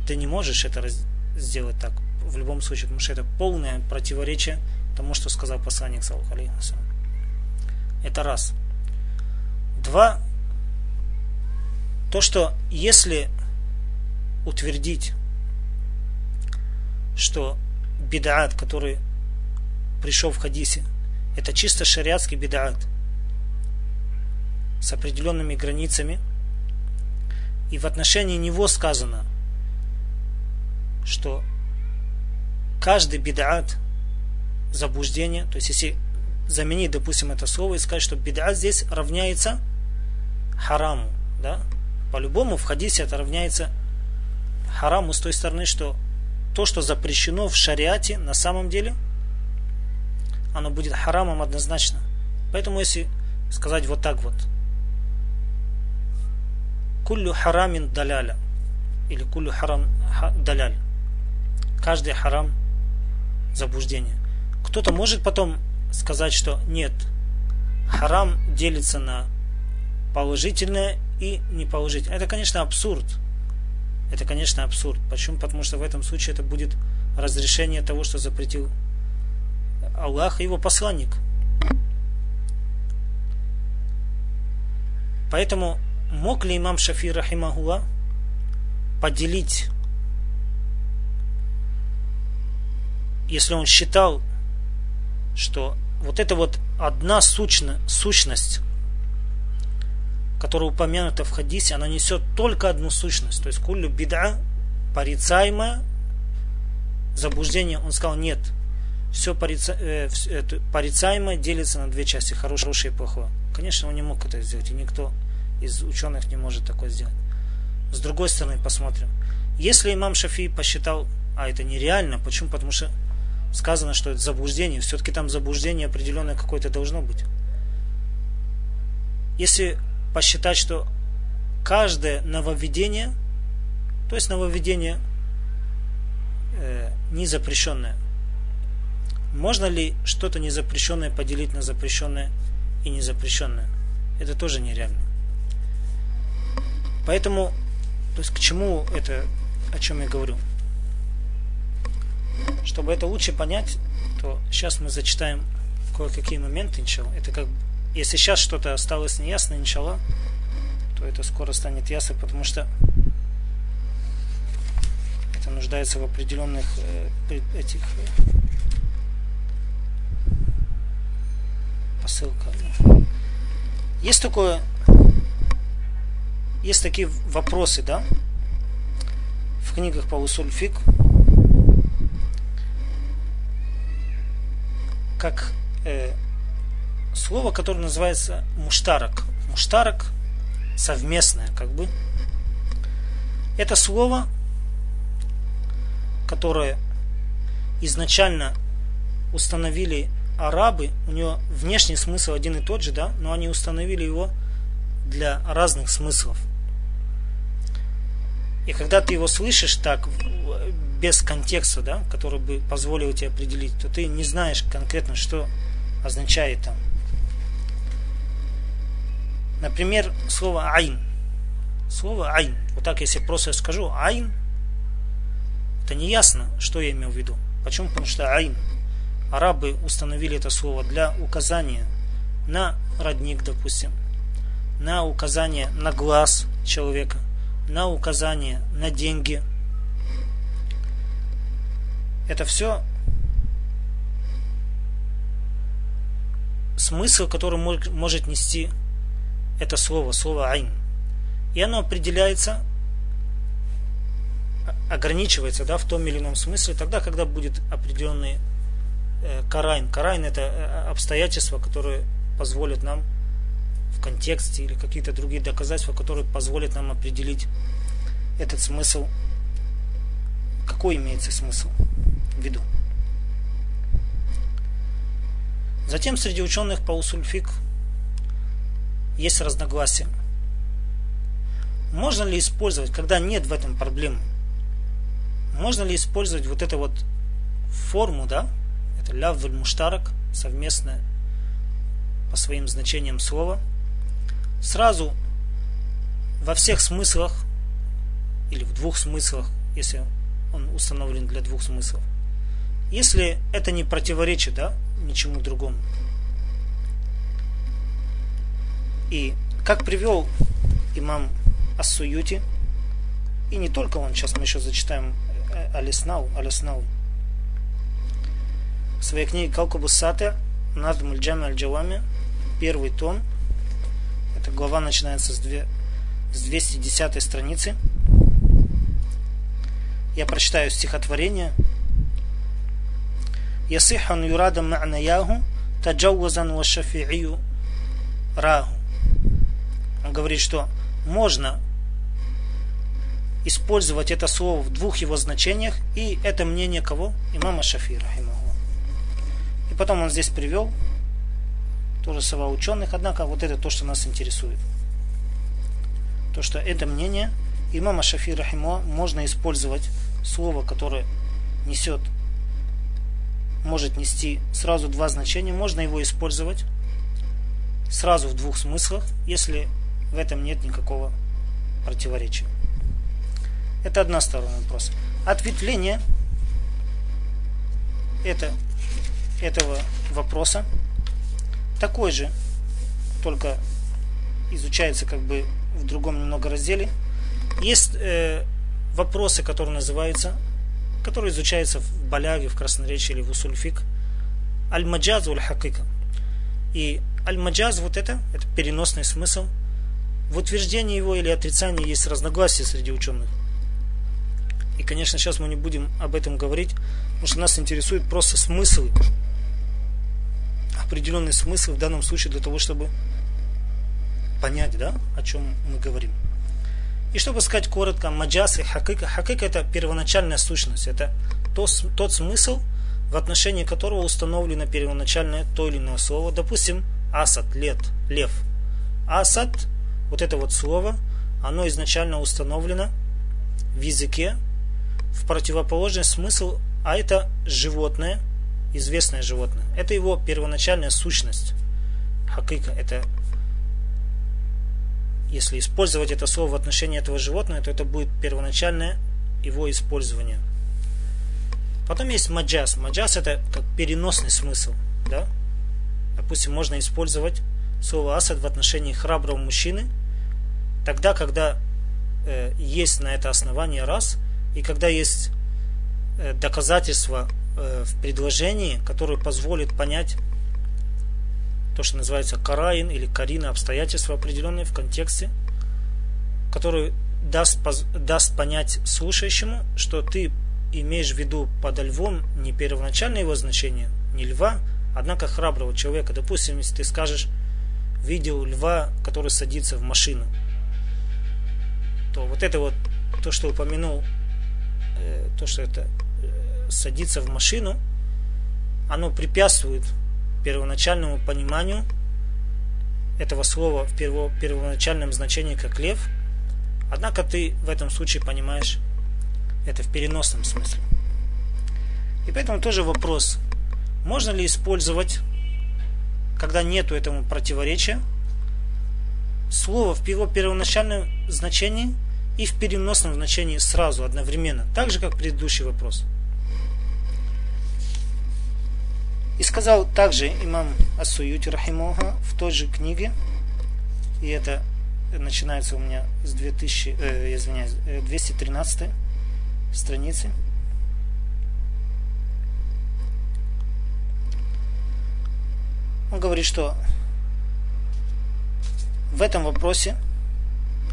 Ты не можешь это сделать так в любом случае, потому что это полное противоречие тому, что сказал посланник Саллаху Это раз. Два. То, что если утвердить, что бедаат, который пришел в хадисе, это чисто шариатский бедаат с определенными границами. И в отношении него сказано, что каждый бедаат заблуждение, то есть если заменить, допустим, это слово и сказать, что бедаат здесь равняется хараму, да, по-любому в хадисе это равняется хараму с той стороны, что то, что запрещено в шариате, на самом деле, оно будет харамом однозначно. Поэтому если сказать вот так вот, куллю харамин даляля, или куллю харам даляль, каждый харам заблуждение. Кто-то может потом сказать, что нет, харам делится на положительное и неположительное. Это, конечно, абсурд. Это, конечно, абсурд. Почему? Потому что в этом случае это будет разрешение того, что запретил Аллах и его посланник. Поэтому мог ли имам Шафи Рахимахула поделить, если он считал, что вот это вот одна сущно, сущность которая упомянута в хадисе, она несет только одну сущность. То есть кулю беда, порицаемое заблуждение. Он сказал, нет, все порица, э, порицаемое делится на две части, хорошее и плохое. Конечно, он не мог это сделать, и никто из ученых не может такое сделать. С другой стороны, посмотрим. Если имам Шафи посчитал, а это нереально, почему? Потому что сказано, что это заблуждение, все-таки там заблуждение определенное какое-то должно быть. Если посчитать, что каждое нововведение, то есть нововведение э, незапрещенное, можно ли что-то незапрещенное поделить на запрещенное и незапрещенное? Это тоже нереально. Поэтому, то есть к чему это, о чем я говорю? Чтобы это лучше понять, то сейчас мы зачитаем кое-какие моменты, иншалла. Это как если сейчас что-то осталось неясно, иншалла, то это скоро станет ясно, потому что это нуждается в определенных э, этих э, посылках. Есть такое, есть такие вопросы, да, в книгах по Усульфик, как э, слово, которое называется муштарак. Муштарак совместное, как бы. Это слово, которое изначально установили арабы, у него внешний смысл один и тот же, да, но они установили его для разных смыслов. И когда ты его слышишь так, без контекста, да, который бы позволил тебе определить, то ты не знаешь конкретно, что означает там Например, слово айн. Слово айн. Вот так, если просто скажу айн, это не ясно, что я имел в виду. Почему? Потому что айн. Арабы установили это слово для указания на родник, допустим, на указание на глаз человека, на указание на деньги. Это все смысл, который может нести это слово, слово айн. И оно определяется, ограничивается да, в том или ином смысле тогда, когда будет определенный э, карайн. Карайн это э, обстоятельства, которые позволят нам в контексте или какие-то другие доказательства, которые позволят нам определить этот смысл, какой имеется смысл в виду. Затем среди ученых по усульфик есть разногласия. Можно ли использовать, когда нет в этом проблемы, можно ли использовать вот эту вот форму, да, это ляввель муштарак, совместное по своим значениям слова, сразу во всех смыслах, или в двух смыслах, если он установлен для двух смыслов, если это не противоречит, да, ничему другому, И как привел имам Ассуюти, и не только он, сейчас мы еще зачитаем э, Алиснау, Алиснау, в своей книге Калкубус Сатер, Надм Джами Аль-Джавами, первый том. Эта глава начинается с, две, с 210 страницы. Я прочитаю стихотворение. يصح أن يراد معنياه تجوزا والشافعي раху. Говорит, что можно использовать это слово в двух его значениях, и это мнение кого? Имама Шафира. И потом он здесь привел тоже слова ученых, однако вот это то, что нас интересует. То, что это мнение имама Шафи Рахимо можно использовать слово, которое несет, может нести сразу два значения, можно его использовать сразу в двух смыслах, если в этом нет никакого противоречия. Это одна сторона вопроса. Ответвление это, этого вопроса такой же, только изучается как бы в другом немного разделе. Есть э, вопросы, которые называются, которые изучаются в Баляге, в Красноречии или в Усульфик. Аль-Маджаз аль-Хакика. И аль-Маджаз вот это, это переносный смысл. В утверждении его или отрицании есть разногласия среди ученых. И, конечно, сейчас мы не будем об этом говорить, потому что нас интересует просто смысл, определенный смысл в данном случае для того, чтобы понять, да, о чем мы говорим. И чтобы сказать коротко, маджас и хакика. Хакика это первоначальная сущность, это то, тот смысл, в отношении которого установлено первоначальное то или иное слово. Допустим, асад, лет, лев. Асад, вот это вот слово, оно изначально установлено в языке в противоположный смысл, а это животное, известное животное. Это его первоначальная сущность. Хакика – это если использовать это слово в отношении этого животного, то это будет первоначальное его использование. Потом есть маджас. Маджас это как переносный смысл. Да? Допустим, можно использовать слово асад в отношении храброго мужчины, тогда, когда э, есть на это основание раз, и когда есть э, доказательства э, в предложении, которые позволят понять то, что называется караин или карина, обстоятельства определенные в контексте, который даст, даст понять слушающему, что ты имеешь в виду под львом не первоначальное его значение, не льва, однако храброго человека. Допустим, если ты скажешь, видел льва, который садится в машину, то вот это вот, то, что упомянул, э, то, что это э, садится в машину, оно препятствует первоначальному пониманию этого слова в перво, первоначальном значении как лев, однако ты в этом случае понимаешь это в переносном смысле. И поэтому тоже вопрос, можно ли использовать, когда нету этому противоречия, слово в его первоначальном значении и в переносном значении сразу, одновременно, так же, как предыдущий вопрос – И сказал также имам Асуюти Рахимоха в той же книге, и это начинается у меня с 2000, э, извиняюсь, 213 э, страницы. Он говорит, что в этом вопросе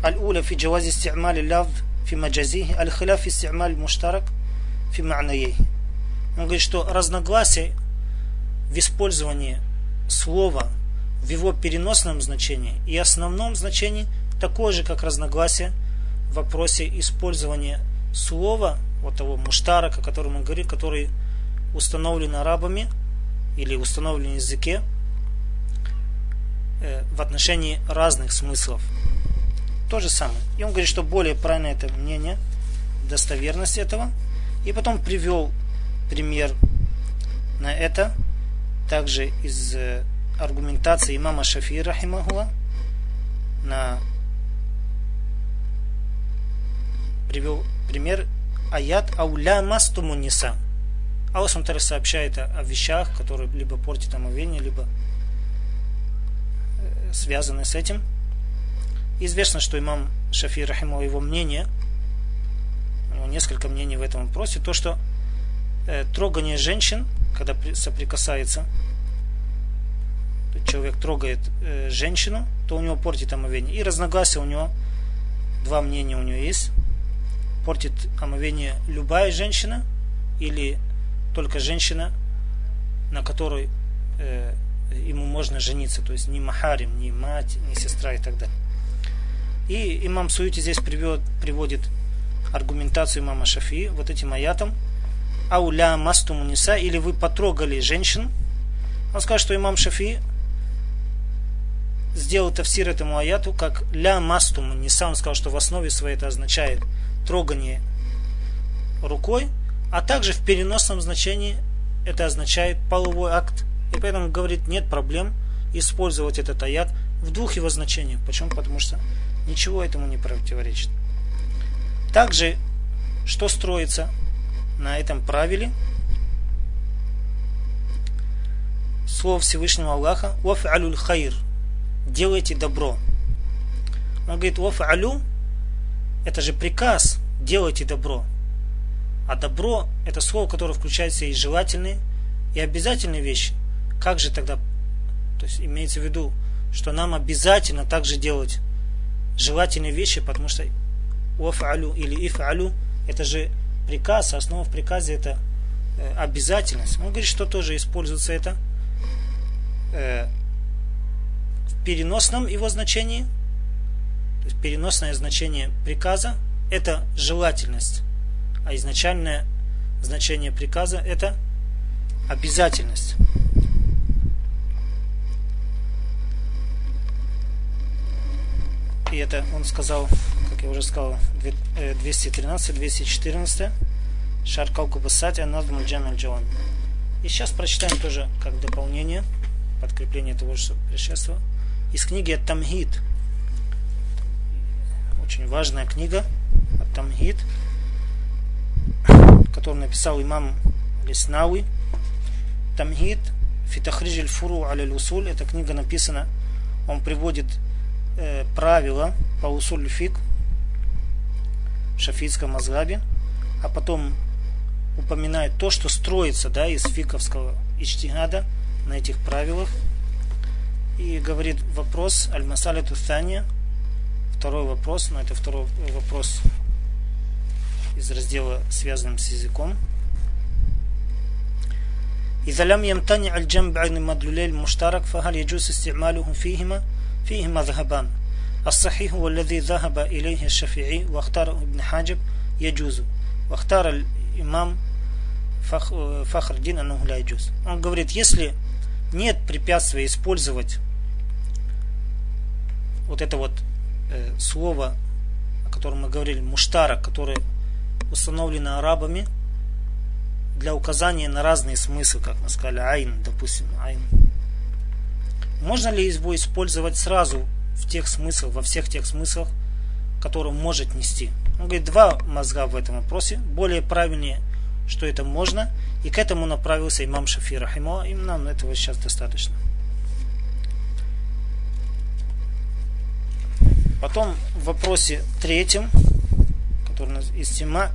аль-уля фи джавази исти'мали лав фи маджазихи аль-хиляф фи исти'маль муштарак фи ма'наей. Он говорит, что разногласие в использовании слова в его переносном значении и основном значении такое же, как разногласие в вопросе использования слова, вот того муштарака, о котором он говорит, который установлен арабами или установлен в языке в отношении разных смыслов. То же самое. И он говорит, что более правильное это мнение достоверность этого. И потом привел пример на это также из э, аргументации имама Шафи Рахимахуа на привел пример аят ауля мастуму ниса. Аллах сообщает о, о вещах, которые либо портят омовение, либо э, связаны с этим. Известно, что имам Шафи Рахимова его мнение, у него несколько мнений в этом вопросе, то, что э, трогание женщин, когда соприкасается человек трогает э, женщину, то у него портит омовение. И разногласия у него, два мнения у него есть. Портит омовение любая женщина или только женщина, на которой э, ему можно жениться. То есть ни махарим, ни мать, ни сестра и так далее. И имам Суити здесь приводит, приводит аргументацию имама Шафи вот этим аятом. Ауля масту муниса, или вы потрогали женщин. Он скажет, что имам Шафи сделал тафсир этому аяту как ля мастум ниса. Он сказал, что в основе своей это означает трогание рукой, а также в переносном значении это означает половой акт. И поэтому говорит, нет проблем использовать этот аят в двух его значениях. Почему? Потому что ничего этому не противоречит. Также, что строится на этом правиле? Слово Всевышнего Аллаха «Ваф'алюль хайр» делайте добро. Он говорит, «Ваф'алю» это же приказ, делайте добро. А добро это слово, которое включает в себя и желательные, и обязательные вещи. Как же тогда, то есть имеется в виду, что нам обязательно также делать желательные вещи, потому что уафалю или ифалю это же приказ, а основа в приказе это э, обязательность. Он говорит, что тоже используется это э, в переносном его значении. То есть переносное значение приказа это желательность, а изначальное значение приказа это обязательность. И это он сказал, как я уже сказал, 213, 214. Шаркал Кубасати Анадму Джамиль Джаван. И сейчас прочитаем тоже как дополнение, подкрепление того, что предшествовало. Из книги Тамгид. Очень важная книга Тамгид, которую написал имам Лиснауи. Тамгид Фитахриджель Фуру Аля Усуль. Эта книга написана, он приводит э, правила по усуль фик в шафийском мазгабе, а потом упоминает то, что строится да, из фиковского ичтигада на этих правилах. И говорит вопрос Аль-Масале Тутания, второй вопрос, но это второй вопрос из раздела, связанным с языком. إذا لم يمتنع الجمع عن المدلولين المشترك فهل يجوز استعماله فيهما فيه مذهبان الصحيح هو الذي ذهب إليه الشافعي واختار ابن حاجب يجوز واختار الإمام Фахр Дин Ануху Ляйджус. Он говорит, если нет препятствия использовать вот это вот э, слово, о котором мы говорили, муштара, которое установлено арабами для указания на разные смыслы, как мы сказали, айн, допустим, айн. можно ли его использовать сразу в тех смыслах, во всех тех смыслах, которые может нести? Он говорит, два мозга в этом вопросе. Более правильнее, что это можно. И к этому направился имам Шафи Рахимо. И нам этого сейчас достаточно. Потом в вопросе третьем, который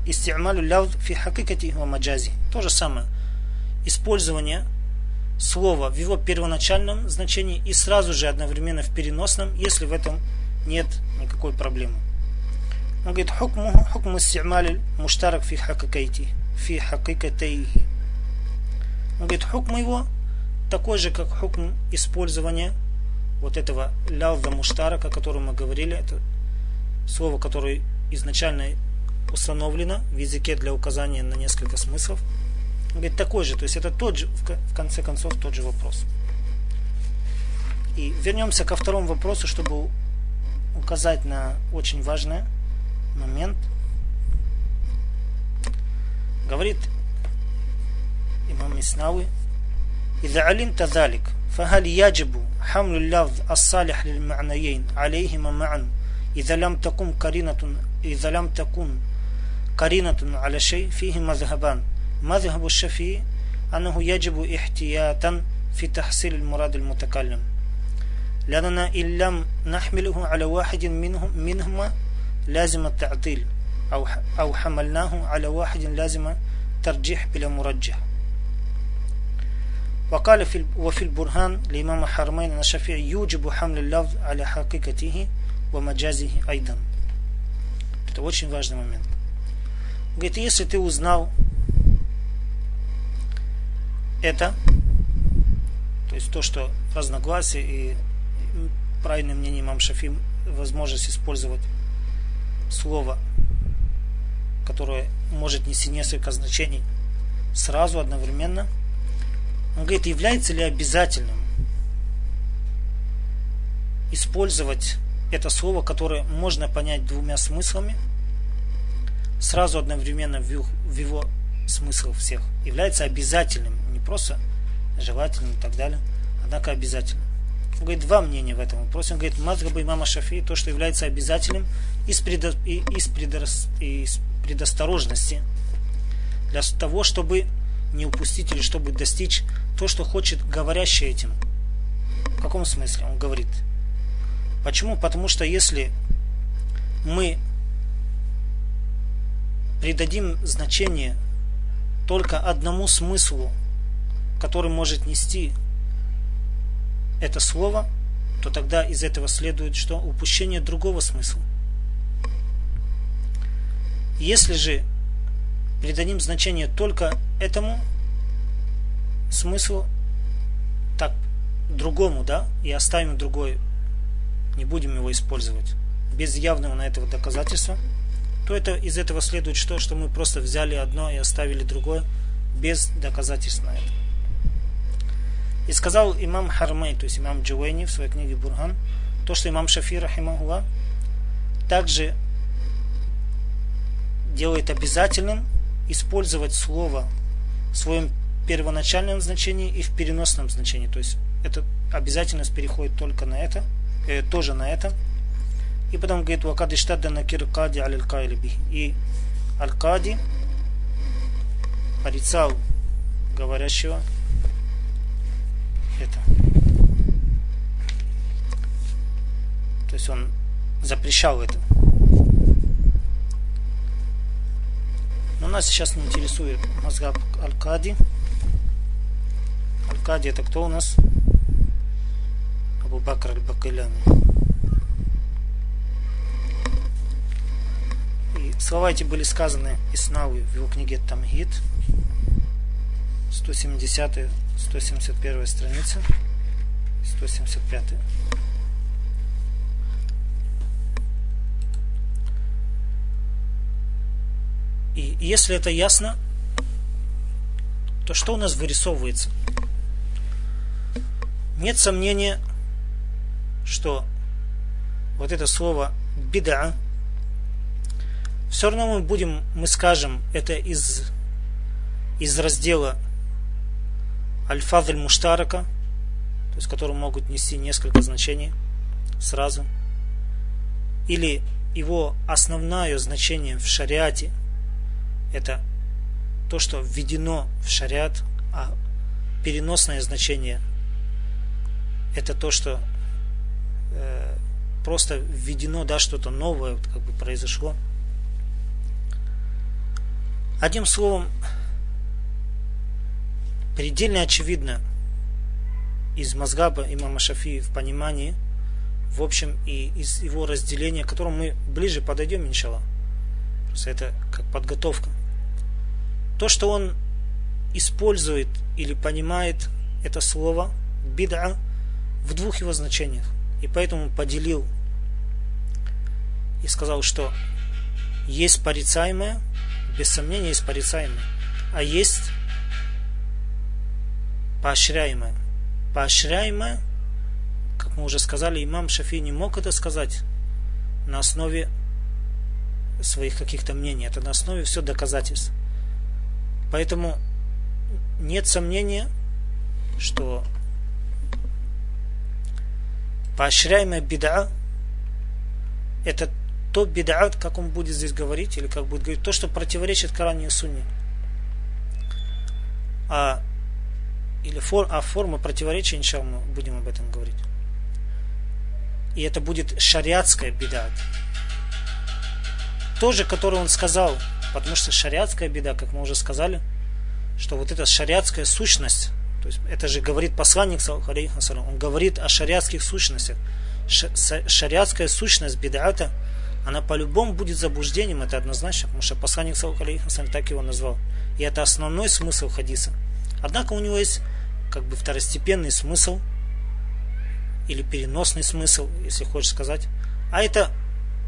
истималю ляуд фи хакикати ва маджази. То же самое. Использование слово в его первоначальном значении и сразу же одновременно в переносном, если в этом нет никакой проблемы. Он говорит, хукму хукму истималь муштарак фи хакикайти, фи хакикатейхи. Он говорит, хукм его такой же, как хукм использования вот этого лявда муштарака, о котором мы говорили. Это слово, которое изначально установлено в языке для указания на несколько смыслов Он говорит, такой же, то есть это тот же, в конце концов, тот же вопрос. И вернемся ко второму вопросу, чтобы указать на очень важный момент. Говорит имам Иснауи, إذا علمت ذلك فهل يجب حمل اللفظ الصالح للمعنيين عليهما معا إذا لم تكن قرينة إذا لم تكن قرينة على شيء فيه مذهبان مذهب الشافعي أنه يجب احتياطا في تحصيل المراد المتكلم لأننا إن لم نحمله على واحد منهم منهما لازم التعطيل أو أو حملناه على واحد لازم ترجيح بلا مرجح وقال في وفي البرهان لإمام حرمين الشافعي يوجب حمل اللفظ على حقيقته ومجازه أيضا это очень важный момент говорит если ты узнал это то есть то что разногласие и правильное мнение имам возможность использовать слово которое может нести несколько значений сразу одновременно – он говорит, является ли обязательным использовать это слово, которое можно понять двумя смыслами, сразу одновременно в его смысл всех, является обязательным, не просто желательным и так далее, однако обязательным. Он говорит, два мнения в этом вопросе. Он говорит, Мазгаба имама Шафии, то, что является обязательным из, предо, из, предо, из предосторожности для того, чтобы не упустить или чтобы достичь то, что хочет говорящий этим. В каком смысле? Он говорит. Почему? Потому что если мы придадим значение только одному смыслу, который может нести это слово, то тогда из этого следует, что упущение другого смысла. Если же придадим значение только этому смысл так другому, да, и оставим другой, не будем его использовать без явного на этого доказательства, то это из этого следует что, что мы просто взяли одно и оставили другое без доказательств на это. И сказал имам Хармей, то есть имам Джуэйни в своей книге Бурхан, то, что имам Шафи, рахимахуа, также делает обязательным использовать слово в своем первоначальном значении и в переносном значении. То есть это обязательность переходит только на это, э, тоже на это. И потом говорит, вакад иштадда накир кади аль би. И аль-кади порицал говорящего это. То есть он запрещал это. Но нас сейчас не интересует мазгаб аль-кади. Аль-Кади это кто у нас? Абу Бакр Аль-Бакалями. И слова эти были сказаны Иснави в его книге Тамгид 170 171 страница 175 И если это ясно, то что у нас вырисовывается? Нет сомнения, что вот это слово бида, все равно мы будем, мы скажем, это из, из раздела альфазль муштарака, то есть который могут нести несколько значений сразу, или его основное значение в шариате это то, что введено в шариат, а переносное значение это то, что э, просто введено, да, что-то новое вот, как бы произошло. Одним словом, предельно очевидно из Мазгаба имама Шафи в понимании, в общем, и из его разделения, к которому мы ближе подойдем, иншалла. Просто это как подготовка. То, что он использует или понимает это слово бид'a в двух его значениях. И поэтому поделил и сказал, что есть порицаемое, без сомнения есть порицаемое, а есть поощряемое. Поощряемое, как мы уже сказали, имам Шафи не мог это сказать на основе своих каких-то мнений. Это на основе все доказательств. Поэтому нет сомнения, что поощряемая беда это то беда, как он будет здесь говорить, или как будет говорить, то, что противоречит Коране и Сунне. А, или фор, а форма противоречия, иншалла, мы будем об этом говорить. И это будет шариатская беда. Тоже, которую он сказал, потому что шариатская беда, как мы уже сказали, что вот эта шариатская сущность, то есть это же говорит посланник, он говорит о шариатских сущностях. Шариатская сущность бедата, она по-любому будет заблуждением, это однозначно, потому что посланник так его назвал. И это основной смысл хадиса. Однако у него есть как бы второстепенный смысл, или переносный смысл, если хочешь сказать. А это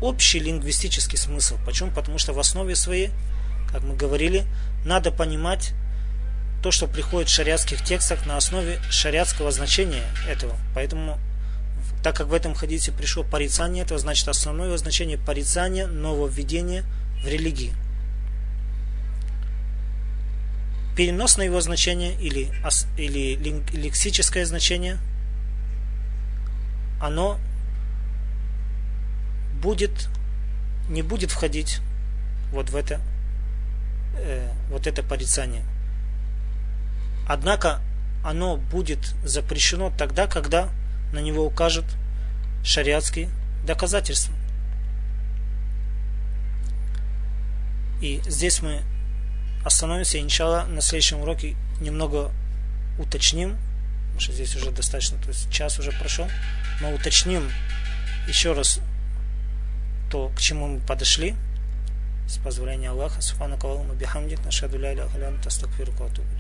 общий лингвистический смысл. Почему? Потому что в основе своей, как мы говорили, надо понимать то, что приходит в шариатских текстах на основе шариатского значения этого. Поэтому, так как в этом хадисе пришло порицание этого, значит основное его значение порицание нововведения в религии. Переносное его значение или, или лексическое значение, оно будет, не будет входить вот в это, э, вот это порицание. Однако оно будет запрещено тогда, когда на него укажут шариатские доказательства. И здесь мы остановимся, иншалла, на следующем уроке немного уточним, потому что здесь уже достаточно, то есть час уже прошел, но уточним еще раз то, к чему мы подошли, с позволения Аллаха, Субхану Калалу Бихамдик, Нашаду Ля Иля Халян, Тастакфиру Катубли.